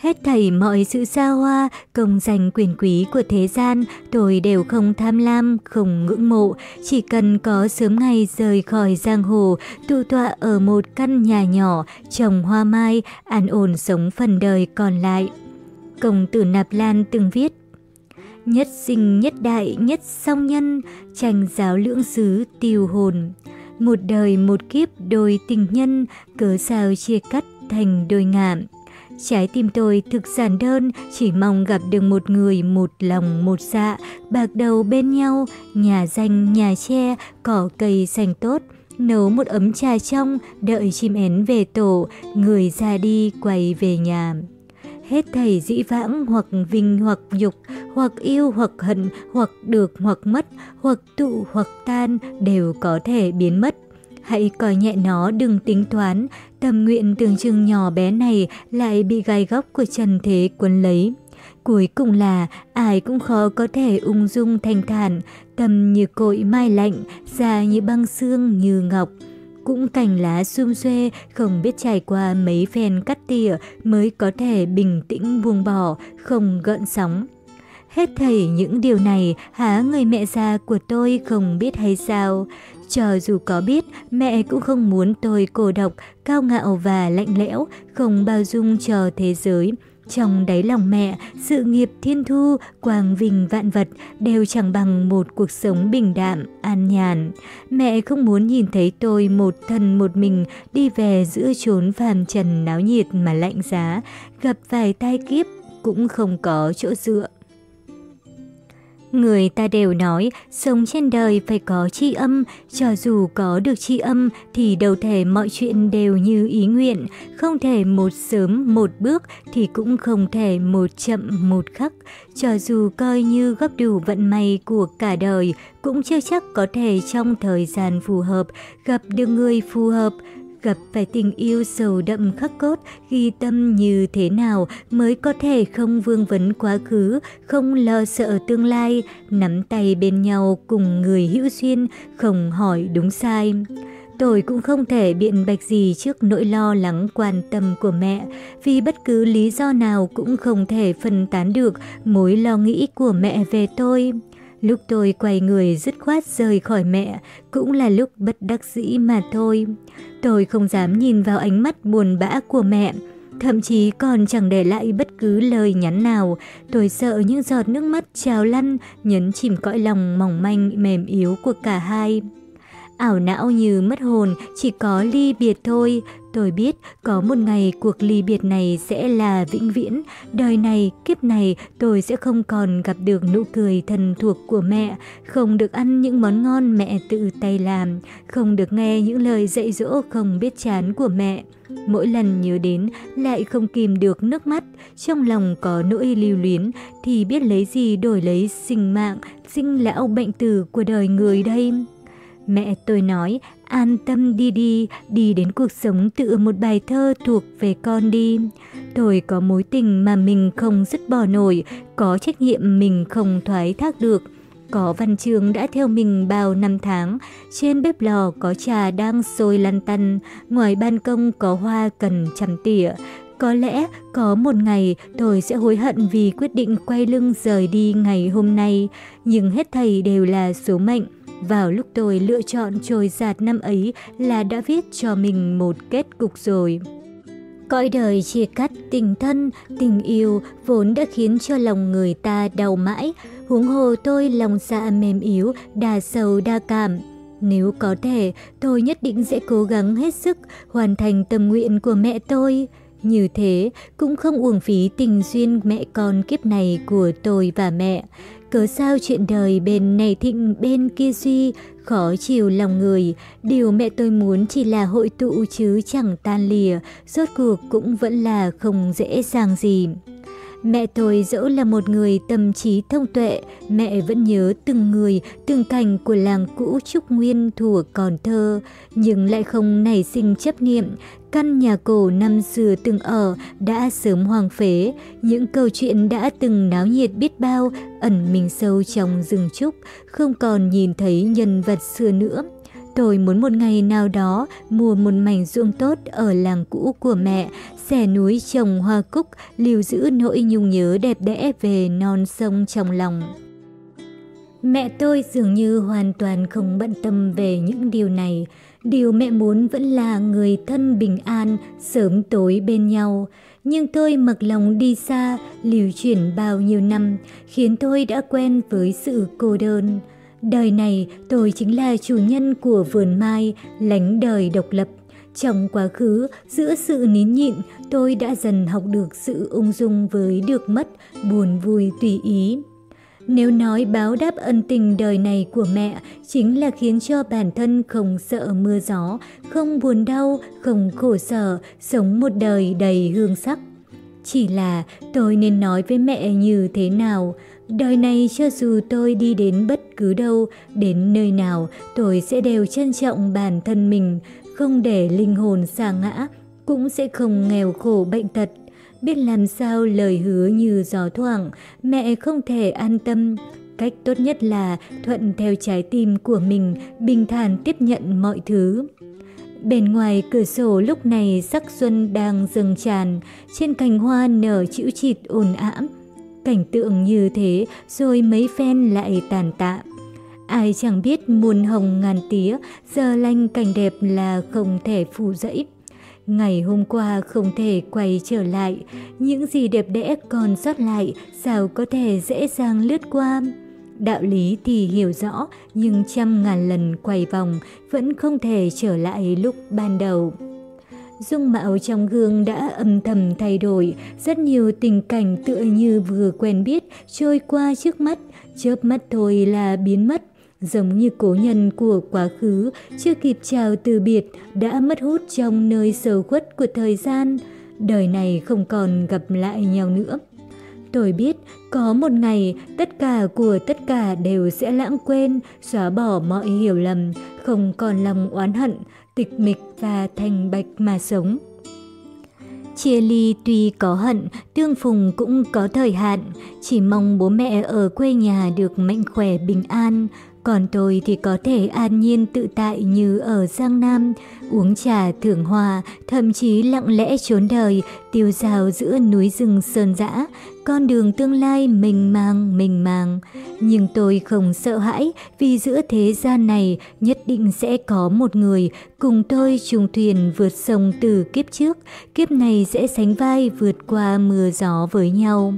Hết thảy mọi sự xa hoa, công danh quyền quý của thế gian, tôi đều không tham lam, không ngưỡng mộ. Chỉ cần có sớm ngày rời khỏi giang hồ, tụ tọa ở một căn nhà nhỏ, trồng hoa mai, an ổn sống phần đời còn lại. Công tử Nạp Lan từng viết, Nhất sinh nhất đại nhất song nhân, tranh giáo lưỡng xứ tiêu hồn. Một đời một kiếp đôi tình nhân, cớ sao chia cắt thành đôi ngạm. Trái tim tôi thực giản đơn, chỉ mong gặp được một người một lòng một dạ, bạc đầu bên nhau, nhà danh nhà tre, cỏ cây xanh tốt. Nấu một ấm trà trong, đợi chim én về tổ, người ra đi quay về nhà. Hết thầy dĩ vãng hoặc vinh hoặc dục, hoặc yêu hoặc hận, hoặc được hoặc mất, hoặc tụ hoặc tan đều có thể biến mất. Hãy coi nhẹ nó đừng tính toán, tâm nguyện tưởng chừng nhỏ bé này lại bị gai góc của trần thế cuốn lấy. Cuối cùng là ai cũng khó có thể ung dung thanh thản, tâm như cội mai lạnh, da như băng xương như ngọc. Cũng cành lá xum xuê, không biết trải qua mấy phen cắt tỉa mới có thể bình tĩnh buông bỏ, không gợn sóng. Hết thảy những điều này há người mẹ già của tôi không biết hay sao? Cho dù có biết, mẹ cũng không muốn tôi cô độc, cao ngạo và lạnh lẽo, không bao dung cho thế giới. Trong đáy lòng mẹ, sự nghiệp thiên thu, quang vinh vạn vật đều chẳng bằng một cuộc sống bình đạm, an nhàn. Mẹ không muốn nhìn thấy tôi một thân một mình đi về giữa chốn phàm trần náo nhiệt mà lạnh giá, gặp vài tai kiếp cũng không có chỗ dựa. Người ta đều nói, sống trên đời phải có tri âm, cho dù có được tri âm thì đâu thể mọi chuyện đều như ý nguyện, không thể một sớm một bước thì cũng không thể một chậm một khắc. Cho dù coi như gấp đủ vận may của cả đời, cũng chưa chắc có thể trong thời gian phù hợp. Gặp được người phù hợp, gặp phải tình yêu sầu đậm khắc cốt, ghi tâm như thế nào mới có thể không vương vấn quá khứ, không lo sợ tương lai, nắm tay bên nhau cùng người hữu duyên, không hỏi đúng sai. Tôi cũng không thể biện bạch gì trước nỗi lo lắng quan tâm của mẹ, vì bất cứ lý do nào cũng không thể phân tán được mối lo nghĩ của mẹ về tôi. Lúc tôi quay người dứt khoát rời khỏi mẹ, cũng là lúc bất đắc dĩ mà thôi. Tôi không dám nhìn vào ánh mắt buồn bã của mẹ, thậm chí còn chẳng để lại bất cứ lời nhắn nào. Tôi sợ những giọt nước mắt trào lăn, nhấn chìm cõi lòng mỏng manh mềm yếu của cả hai. Ảo não như mất hồn, chỉ có ly biệt thôi. Tôi biết có một ngày cuộc ly biệt này sẽ là vĩnh viễn. Đời này, kiếp này tôi sẽ không còn gặp được nụ cười thân thuộc của mẹ, không được ăn những món ngon mẹ tự tay làm, không được nghe những lời dạy dỗ không biết chán của mẹ. Mỗi lần nhớ đến lại không kìm được nước mắt, trong lòng có nỗi lưu luyến thì biết lấy gì đổi lấy sinh mạng, sinh lão bệnh tử của đời người đây. Mẹ tôi nói, an tâm đi đi, đi đến cuộc sống tự một bài thơ thuộc về con đi. Tôi có mối tình mà mình không dứt bỏ nổi, có trách nhiệm mình không thoái thác được. Có văn trường đã theo mình bao năm tháng, trên bếp lò có trà đang sôi lăn tăn, ngoài ban công có hoa cần chăm tỉa. Có lẽ có một ngày tôi sẽ hối hận vì quyết định quay lưng rời đi ngày hôm nay, nhưng hết thầy đều là số mệnh. Vào lúc tôi lựa chọn trôi giạt năm ấy là đã viết cho mình một kết cục rồi. Cõi đời chia cắt tình thân, tình yêu vốn đã khiến cho lòng người ta đau mãi, huống hồ tôi lòng dạ mềm yếu, đa sầu đa cảm. Nếu có thể, tôi nhất định sẽ cố gắng hết sức hoàn thành tâm nguyện của mẹ tôi. Như thế cũng không uổng phí tình duyên mẹ con kiếp này của tôi và mẹ. Cớ sao chuyện đời bên này thịnh bên kia suy khó chịu lòng người. Điều mẹ tôi muốn chỉ là hội tụ chứ chẳng tan lìa, rốt cuộc cũng vẫn là không dễ dàng gì. Mẹ tôi dẫu là một người tâm trí thông tuệ, mẹ vẫn nhớ từng người, từng cảnh của làng cũ Trúc Nguyên thuở còn thơ, nhưng lại không nảy sinh chấp niệm. Căn nhà cổ năm xưa từng ở đã sớm hoang phế, những câu chuyện đã từng náo nhiệt biết bao, ẩn mình sâu trong rừng trúc, không còn nhìn thấy nhân vật xưa nữa. Tôi muốn một ngày nào đó mua một mảnh ruộng tốt ở làng cũ của mẹ, xẻ núi trồng hoa cúc, lưu giữ nỗi nhung nhớ đẹp đẽ về non sông trong lòng. Mẹ tôi dường như hoàn toàn không bận tâm về những điều này. Điều mẹ muốn vẫn là người thân bình an, sớm tối bên nhau. Nhưng tôi mặc lòng đi xa, lưu chuyển bao nhiêu năm, khiến tôi đã quen với sự cô đơn. Đời này tôi chính là chủ nhân của vườn mai, lánh đời độc lập. Trong quá khứ, giữa sự nín nhịn, tôi đã dần học được sự ung dung với được mất, buồn vui tùy ý. Nếu nói báo đáp ân tình đời này của mẹ chính là khiến cho bản thân không sợ mưa gió, không buồn đau, không khổ sở, sống một đời đầy hương sắc. Chỉ là tôi nên nói với mẹ như thế nào? Đời này cho dù tôi đi đến bất cứ đâu, đến nơi nào, tôi sẽ đều trân trọng bản thân mình, không để linh hồn xa ngã, cũng sẽ không nghèo khổ bệnh tật. Biết làm sao lời hứa như gió thoảng, mẹ không thể an tâm. Cách tốt nhất là thuận theo trái tim của mình, bình thản tiếp nhận mọi thứ. Bên ngoài cửa sổ lúc này sắc xuân đang dâng tràn, trên cành hoa nở chữ chịt ồn ãm. Cảnh tượng như thế rồi mấy phen lại tàn tạ. Ai chẳng biết muôn hồng ngàn tía, giờ lanh cảnh đẹp là không thể phủ dẫy. Ngày hôm qua không thể quay trở lại, những gì đẹp đẽ còn sót lại sao có thể dễ dàng lướt qua. Đạo lý thì hiểu rõ, nhưng trăm ngàn lần quay vòng vẫn không thể trở lại lúc ban đầu. Dung mạo trong gương đã âm thầm thay đổi, rất nhiều tình cảnh tựa như vừa quen biết trôi qua trước mắt, chớp mắt thôi là biến mất. Giống như cố nhân của quá khứ, chưa kịp chào từ biệt, đã mất hút trong nơi sâu khuất của thời gian. Đời này không còn gặp lại nhau nữa. Tôi biết có một ngày tất cả của tất cả đều sẽ lãng quên, xóa bỏ mọi hiểu lầm, không còn lòng oán hận, tịch mịch và thành bạch mà sống. Chia ly tuy có hận, tương phùng cũng có thời hạn, chỉ mong bố mẹ ở quê nhà được mạnh khỏe bình an, còn tôi thì có thể an nhiên tự tại như ở Giang Nam, uống trà thưởng hòa, thậm chí lặng lẽ trốn đời, tiêu dao giữa núi rừng sơn dã, con đường tương lai mình mang, mình mang. Nhưng tôi không sợ hãi vì giữa thế gian này nhất định sẽ có một người cùng tôi trùng thuyền vượt sông từ kiếp trước, kiếp này sẽ sánh vai vượt qua mưa gió với nhau.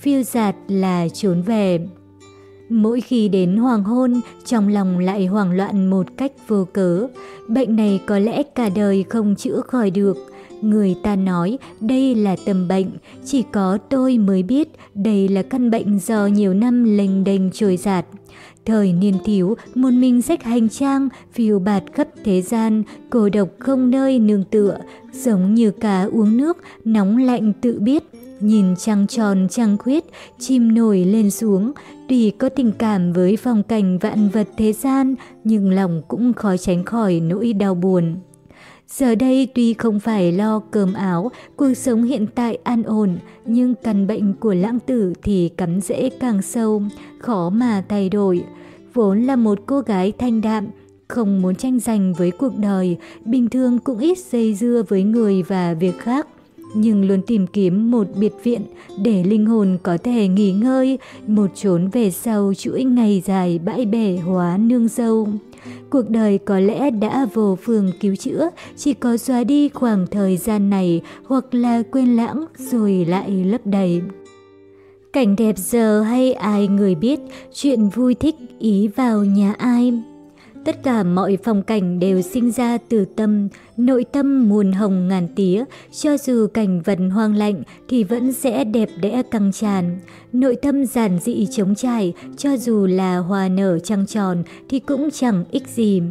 Phiêu giạt là trốn về. Mỗi khi đến hoàng hôn, trong lòng lại hoảng loạn một cách vô cớ. Bệnh này có lẽ cả đời không chữa khỏi được. Người ta nói đây là tâm bệnh, chỉ có tôi mới biết đây là căn bệnh do nhiều năm lênh đênh trôi giạt. Thời niên thiếu, một mình sách hành trang, phiêu bạt khắp thế gian, cô độc không nơi nương tựa, giống như cá uống nước, nóng lạnh tự biết. Nhìn trăng tròn trăng khuyết, chim nổi lên xuống, tuy có tình cảm với phong cảnh vạn vật thế gian, nhưng lòng cũng khó tránh khỏi nỗi đau buồn. Giờ đây tuy không phải lo cơm áo, cuộc sống hiện tại an ổn, nhưng căn bệnh của lãng tử thì cắm rễ càng sâu, khó mà thay đổi. Vốn là một cô gái thanh đạm, không muốn tranh giành với cuộc đời, bình thường cũng ít dây dưa với người và việc khác nhưng luôn tìm kiếm một biệt viện để linh hồn có thể nghỉ ngơi, một chốn về sau chuỗi ngày dài bãi bể hóa nương dâu. Cuộc đời có lẽ đã vô phương cứu chữa, chỉ có xóa đi khoảng thời gian này hoặc là quên lãng rồi lại lấp đầy. Cảnh đẹp giờ hay ai người biết, chuyện vui thích ý vào nhà ai. Tất cả mọi phong cảnh đều sinh ra từ tâm, nội tâm muôn hồng ngàn tía, cho dù cảnh vật hoang lạnh thì vẫn sẽ đẹp đẽ căng tràn. Nội tâm giản dị chống trải, cho dù là hoa nở trăng tròn thì cũng chẳng ích gì.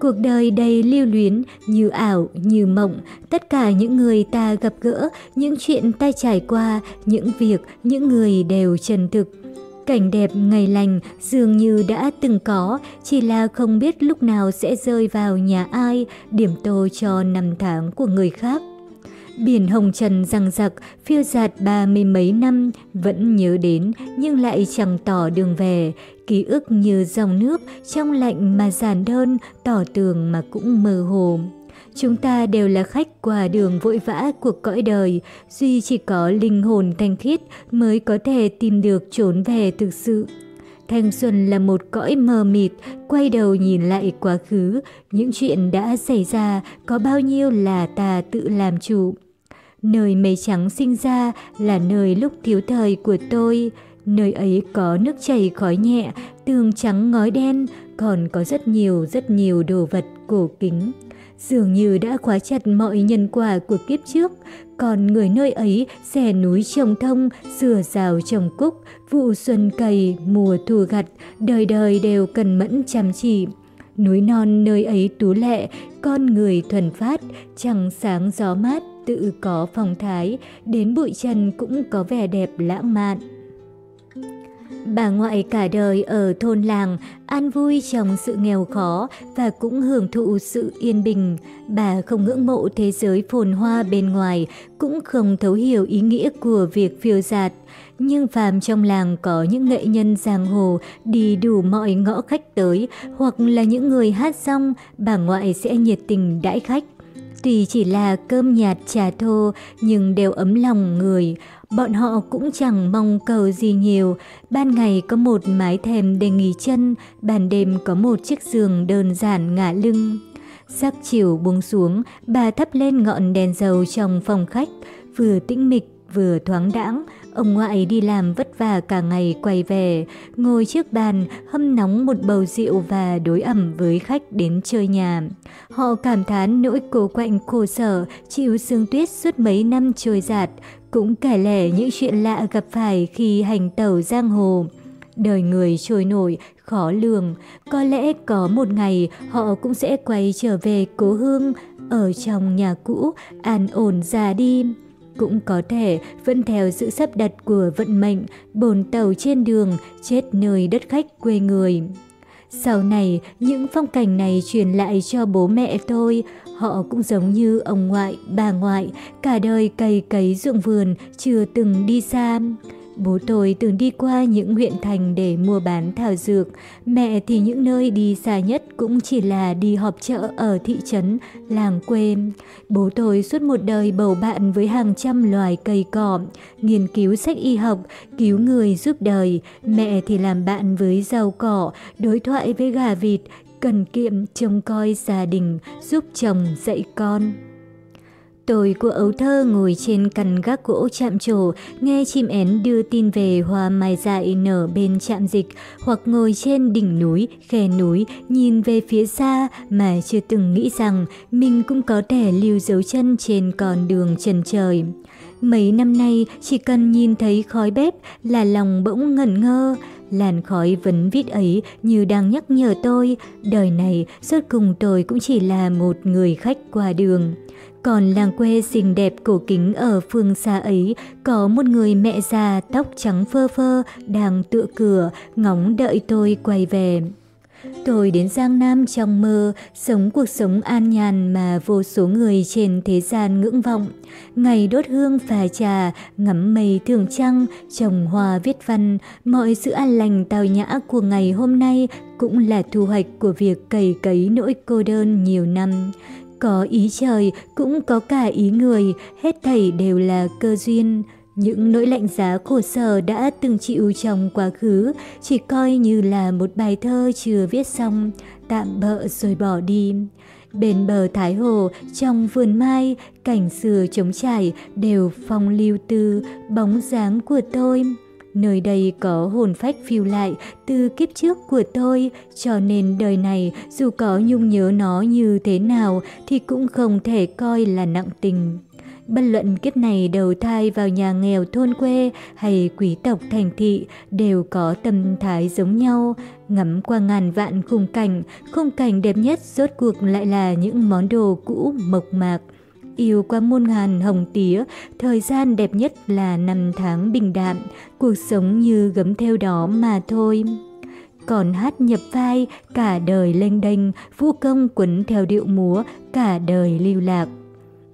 Cuộc đời đầy lưu luyến, như ảo, như mộng, tất cả những người ta gặp gỡ, những chuyện ta trải qua, những việc, những người đều chân thực. Cảnh đẹp ngày lành dường như đã từng có, chỉ là không biết lúc nào sẽ rơi vào nhà ai, điểm tô cho năm tháng của người khác. Biển hồng trần răng rặc, phiêu giạt ba mươi mấy năm, vẫn nhớ đến nhưng lại chẳng tỏ đường về. Ký ức như dòng nước, trong lạnh mà giản đơn, tỏ tường mà cũng mơ hồ. Chúng ta đều là khách qua đường vội vã cuộc cõi đời, duy chỉ có linh hồn thanh khiết mới có thể tìm được trốn về thực sự. Thanh xuân là một cõi mờ mịt, quay đầu nhìn lại quá khứ, những chuyện đã xảy ra có bao nhiêu là ta tự làm chủ. Nơi mây trắng sinh ra là nơi lúc thiếu thời của tôi, nơi ấy có nước chảy khói nhẹ, tường trắng ngói đen, còn có rất nhiều rất nhiều đồ vật cổ kính dường như đã khóa chặt mọi nhân quả của kiếp trước, còn người nơi ấy xẻ núi trồng thông, sửa rào trồng cúc, vụ xuân cày, mùa thu gặt, đời đời đều cần mẫn chăm chỉ. Núi non nơi ấy tú lệ, con người thuần phát, trăng sáng gió mát, tự có phong thái, đến bụi trần cũng có vẻ đẹp lãng mạn. Bà ngoại cả đời ở thôn làng, an vui trong sự nghèo khó và cũng hưởng thụ sự yên bình. Bà không ngưỡng mộ thế giới phồn hoa bên ngoài, cũng không thấu hiểu ý nghĩa của việc phiêu giạt. Nhưng phàm trong làng có những nghệ nhân giang hồ đi đủ mọi ngõ khách tới, hoặc là những người hát xong, bà ngoại sẽ nhiệt tình đãi khách. Tuy chỉ là cơm nhạt trà thô nhưng đều ấm lòng người. Bọn họ cũng chẳng mong cầu gì nhiều. Ban ngày có một mái thèm để nghỉ chân, ban đêm có một chiếc giường đơn giản ngả lưng. Sắc chiều buông xuống, bà thắp lên ngọn đèn dầu trong phòng khách, vừa tĩnh mịch vừa thoáng đãng, Ông ngoại đi làm vất vả cả ngày quay về, ngồi trước bàn hâm nóng một bầu rượu và đối ẩm với khách đến chơi nhà. Họ cảm thán nỗi cố quạnh khổ sở, chịu sương tuyết suốt mấy năm trôi giạt, cũng kể lể những chuyện lạ gặp phải khi hành tàu giang hồ. Đời người trôi nổi, khó lường, có lẽ có một ngày họ cũng sẽ quay trở về cố hương, ở trong nhà cũ, an ổn già đi. Cũng có thể vẫn theo sự sắp đặt của vận mệnh, bồn tàu trên đường, chết nơi đất khách quê người. Sau này, những phong cảnh này truyền lại cho bố mẹ tôi. Họ cũng giống như ông ngoại, bà ngoại, cả đời cày cấy ruộng vườn, chưa từng đi xa. Bố tôi từng đi qua những huyện thành để mua bán thảo dược, mẹ thì những nơi đi xa nhất cũng chỉ là đi họp chợ ở thị trấn, làng quê. Bố tôi suốt một đời bầu bạn với hàng trăm loài cây cỏ, nghiên cứu sách y học, cứu người giúp đời. Mẹ thì làm bạn với rau cỏ, đối thoại với gà vịt, cần kiệm trông coi gia đình, giúp chồng dạy con. Tôi của ấu thơ ngồi trên căn gác gỗ chạm trổ, nghe chim én đưa tin về hoa mai dại nở bên trạm dịch, hoặc ngồi trên đỉnh núi, khe núi, nhìn về phía xa mà chưa từng nghĩ rằng mình cũng có thể lưu dấu chân trên con đường trần trời. Mấy năm nay chỉ cần nhìn thấy khói bếp là lòng bỗng ngẩn ngơ, làn khói vấn vít ấy như đang nhắc nhở tôi, đời này suốt cùng tôi cũng chỉ là một người khách qua đường. Còn làng quê xinh đẹp cổ kính ở phương xa ấy, có một người mẹ già tóc trắng phơ phơ đang tựa cửa, ngóng đợi tôi quay về. Tôi đến Giang Nam trong mơ, sống cuộc sống an nhàn mà vô số người trên thế gian ngưỡng vọng. Ngày đốt hương phà trà, ngắm mây thường trăng, trồng hoa viết văn, mọi sự an lành tào nhã của ngày hôm nay cũng là thu hoạch của việc cày cấy nỗi cô đơn nhiều năm. Có ý trời, cũng có cả ý người, hết thảy đều là cơ duyên. Những nỗi lạnh giá khổ sở đã từng chịu trong quá khứ, chỉ coi như là một bài thơ chưa viết xong, tạm bợ rồi bỏ đi. Bên bờ Thái Hồ, trong vườn mai, cảnh xưa trống trải đều phong lưu tư, bóng dáng của tôi. Nơi đây có hồn phách phiêu lại từ kiếp trước của tôi, cho nên đời này dù có nhung nhớ nó như thế nào thì cũng không thể coi là nặng tình. Bất luận kiếp này đầu thai vào nhà nghèo thôn quê hay quý tộc thành thị đều có tâm thái giống nhau. Ngắm qua ngàn vạn khung cảnh, khung cảnh đẹp nhất rốt cuộc lại là những món đồ cũ mộc mạc. Yêu qua muôn ngàn hồng tía, thời gian đẹp nhất là năm tháng bình đạm, cuộc sống như gấm theo đó mà thôi. Còn hát nhập vai, cả đời lênh đênh, vũ công quấn theo điệu múa, cả đời lưu lạc.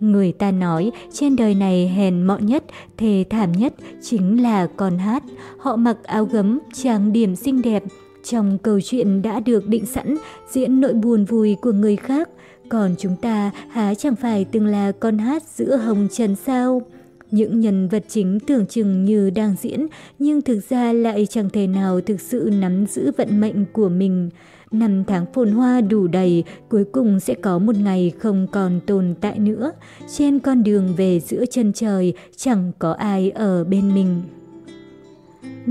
Người ta nói trên đời này hèn mọn nhất, thề thảm nhất chính là con hát. Họ mặc áo gấm, trang điểm xinh đẹp. Trong câu chuyện đã được định sẵn, diễn nỗi buồn vui của người khác. Còn chúng ta há chẳng phải từng là con hát giữa hồng trần sao? Những nhân vật chính tưởng chừng như đang diễn, nhưng thực ra lại chẳng thể nào thực sự nắm giữ vận mệnh của mình. Năm tháng phồn hoa đủ đầy, cuối cùng sẽ có một ngày không còn tồn tại nữa. Trên con đường về giữa chân trời, chẳng có ai ở bên mình.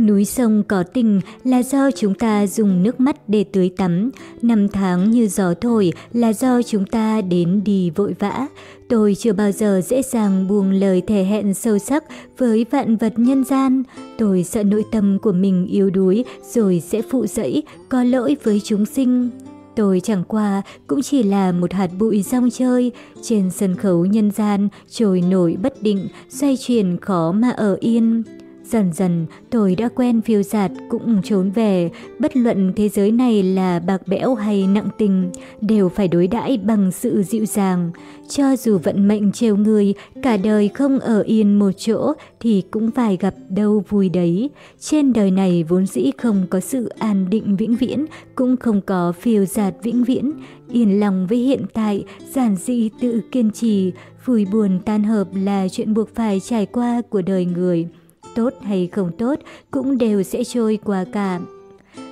Núi sông có tình là do chúng ta dùng nước mắt để tưới tắm, năm tháng như gió thổi là do chúng ta đến đi vội vã. Tôi chưa bao giờ dễ dàng buông lời thề hẹn sâu sắc với vạn vật nhân gian. Tôi sợ nội tâm của mình yếu đuối rồi sẽ phụ dẫy, có lỗi với chúng sinh. Tôi chẳng qua cũng chỉ là một hạt bụi rong chơi, trên sân khấu nhân gian trồi nổi bất định, xoay chuyển khó mà ở yên. Dần dần tôi đã quen phiêu giạt cũng trốn về, bất luận thế giới này là bạc bẽo hay nặng tình, đều phải đối đãi bằng sự dịu dàng. Cho dù vận mệnh trêu người, cả đời không ở yên một chỗ thì cũng phải gặp đâu vui đấy. Trên đời này vốn dĩ không có sự an định vĩnh viễn, cũng không có phiêu giạt vĩnh viễn. Yên lòng với hiện tại, giản dị tự kiên trì, vui buồn tan hợp là chuyện buộc phải trải qua của đời người tốt hay không tốt cũng đều sẽ trôi qua cả.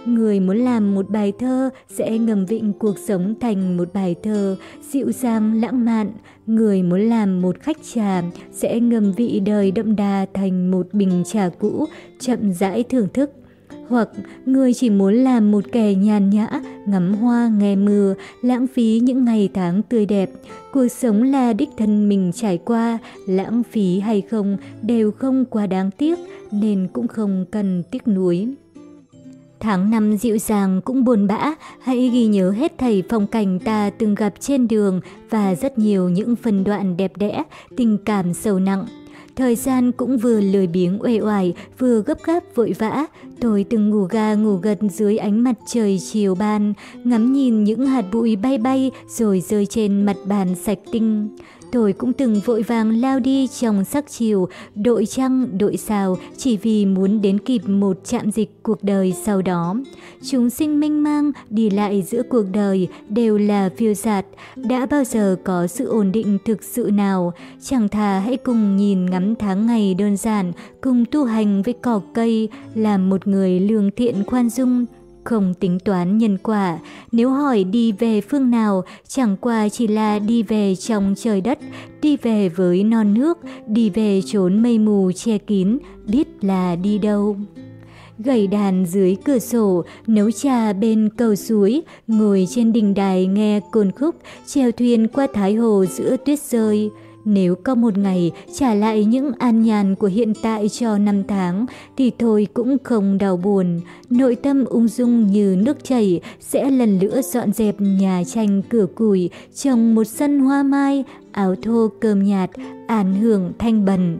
Người muốn làm một bài thơ sẽ ngầm vịnh cuộc sống thành một bài thơ dịu dàng lãng mạn. Người muốn làm một khách trà sẽ ngầm vị đời đậm đà thành một bình trà cũ, chậm rãi thưởng thức hoặc người chỉ muốn làm một kẻ nhàn nhã, ngắm hoa nghe mưa, lãng phí những ngày tháng tươi đẹp. Cuộc sống là đích thân mình trải qua, lãng phí hay không đều không quá đáng tiếc, nên cũng không cần tiếc nuối. Tháng năm dịu dàng cũng buồn bã, hãy ghi nhớ hết thầy phong cảnh ta từng gặp trên đường và rất nhiều những phần đoạn đẹp đẽ, tình cảm sâu nặng. Thời gian cũng vừa lười biếng uể oải, vừa gấp gáp vội vã. Tôi từng ngủ ga ngủ gật dưới ánh mặt trời chiều ban, ngắm nhìn những hạt bụi bay bay rồi rơi trên mặt bàn sạch tinh. Tôi cũng từng vội vàng lao đi trong sắc chiều, đội trăng, đội sao chỉ vì muốn đến kịp một chạm dịch cuộc đời sau đó. Chúng sinh minh mang đi lại giữa cuộc đời đều là phiêu giạt, đã bao giờ có sự ổn định thực sự nào. Chẳng thà hãy cùng nhìn ngắm tháng ngày đơn giản, cùng tu hành với cỏ cây, làm một người lương thiện khoan dung, không tính toán nhân quả. Nếu hỏi đi về phương nào, chẳng qua chỉ là đi về trong trời đất, đi về với non nước, đi về trốn mây mù che kín, biết là đi đâu. Gầy đàn dưới cửa sổ, nấu trà bên cầu suối, ngồi trên đình đài nghe cồn khúc, treo thuyền qua Thái Hồ giữa tuyết rơi. Nếu có một ngày trả lại những an nhàn của hiện tại cho năm tháng thì thôi cũng không đau buồn. Nội tâm ung dung như nước chảy sẽ lần nữa dọn dẹp nhà tranh cửa củi, trồng một sân hoa mai, áo thô cơm nhạt, an hưởng thanh bần.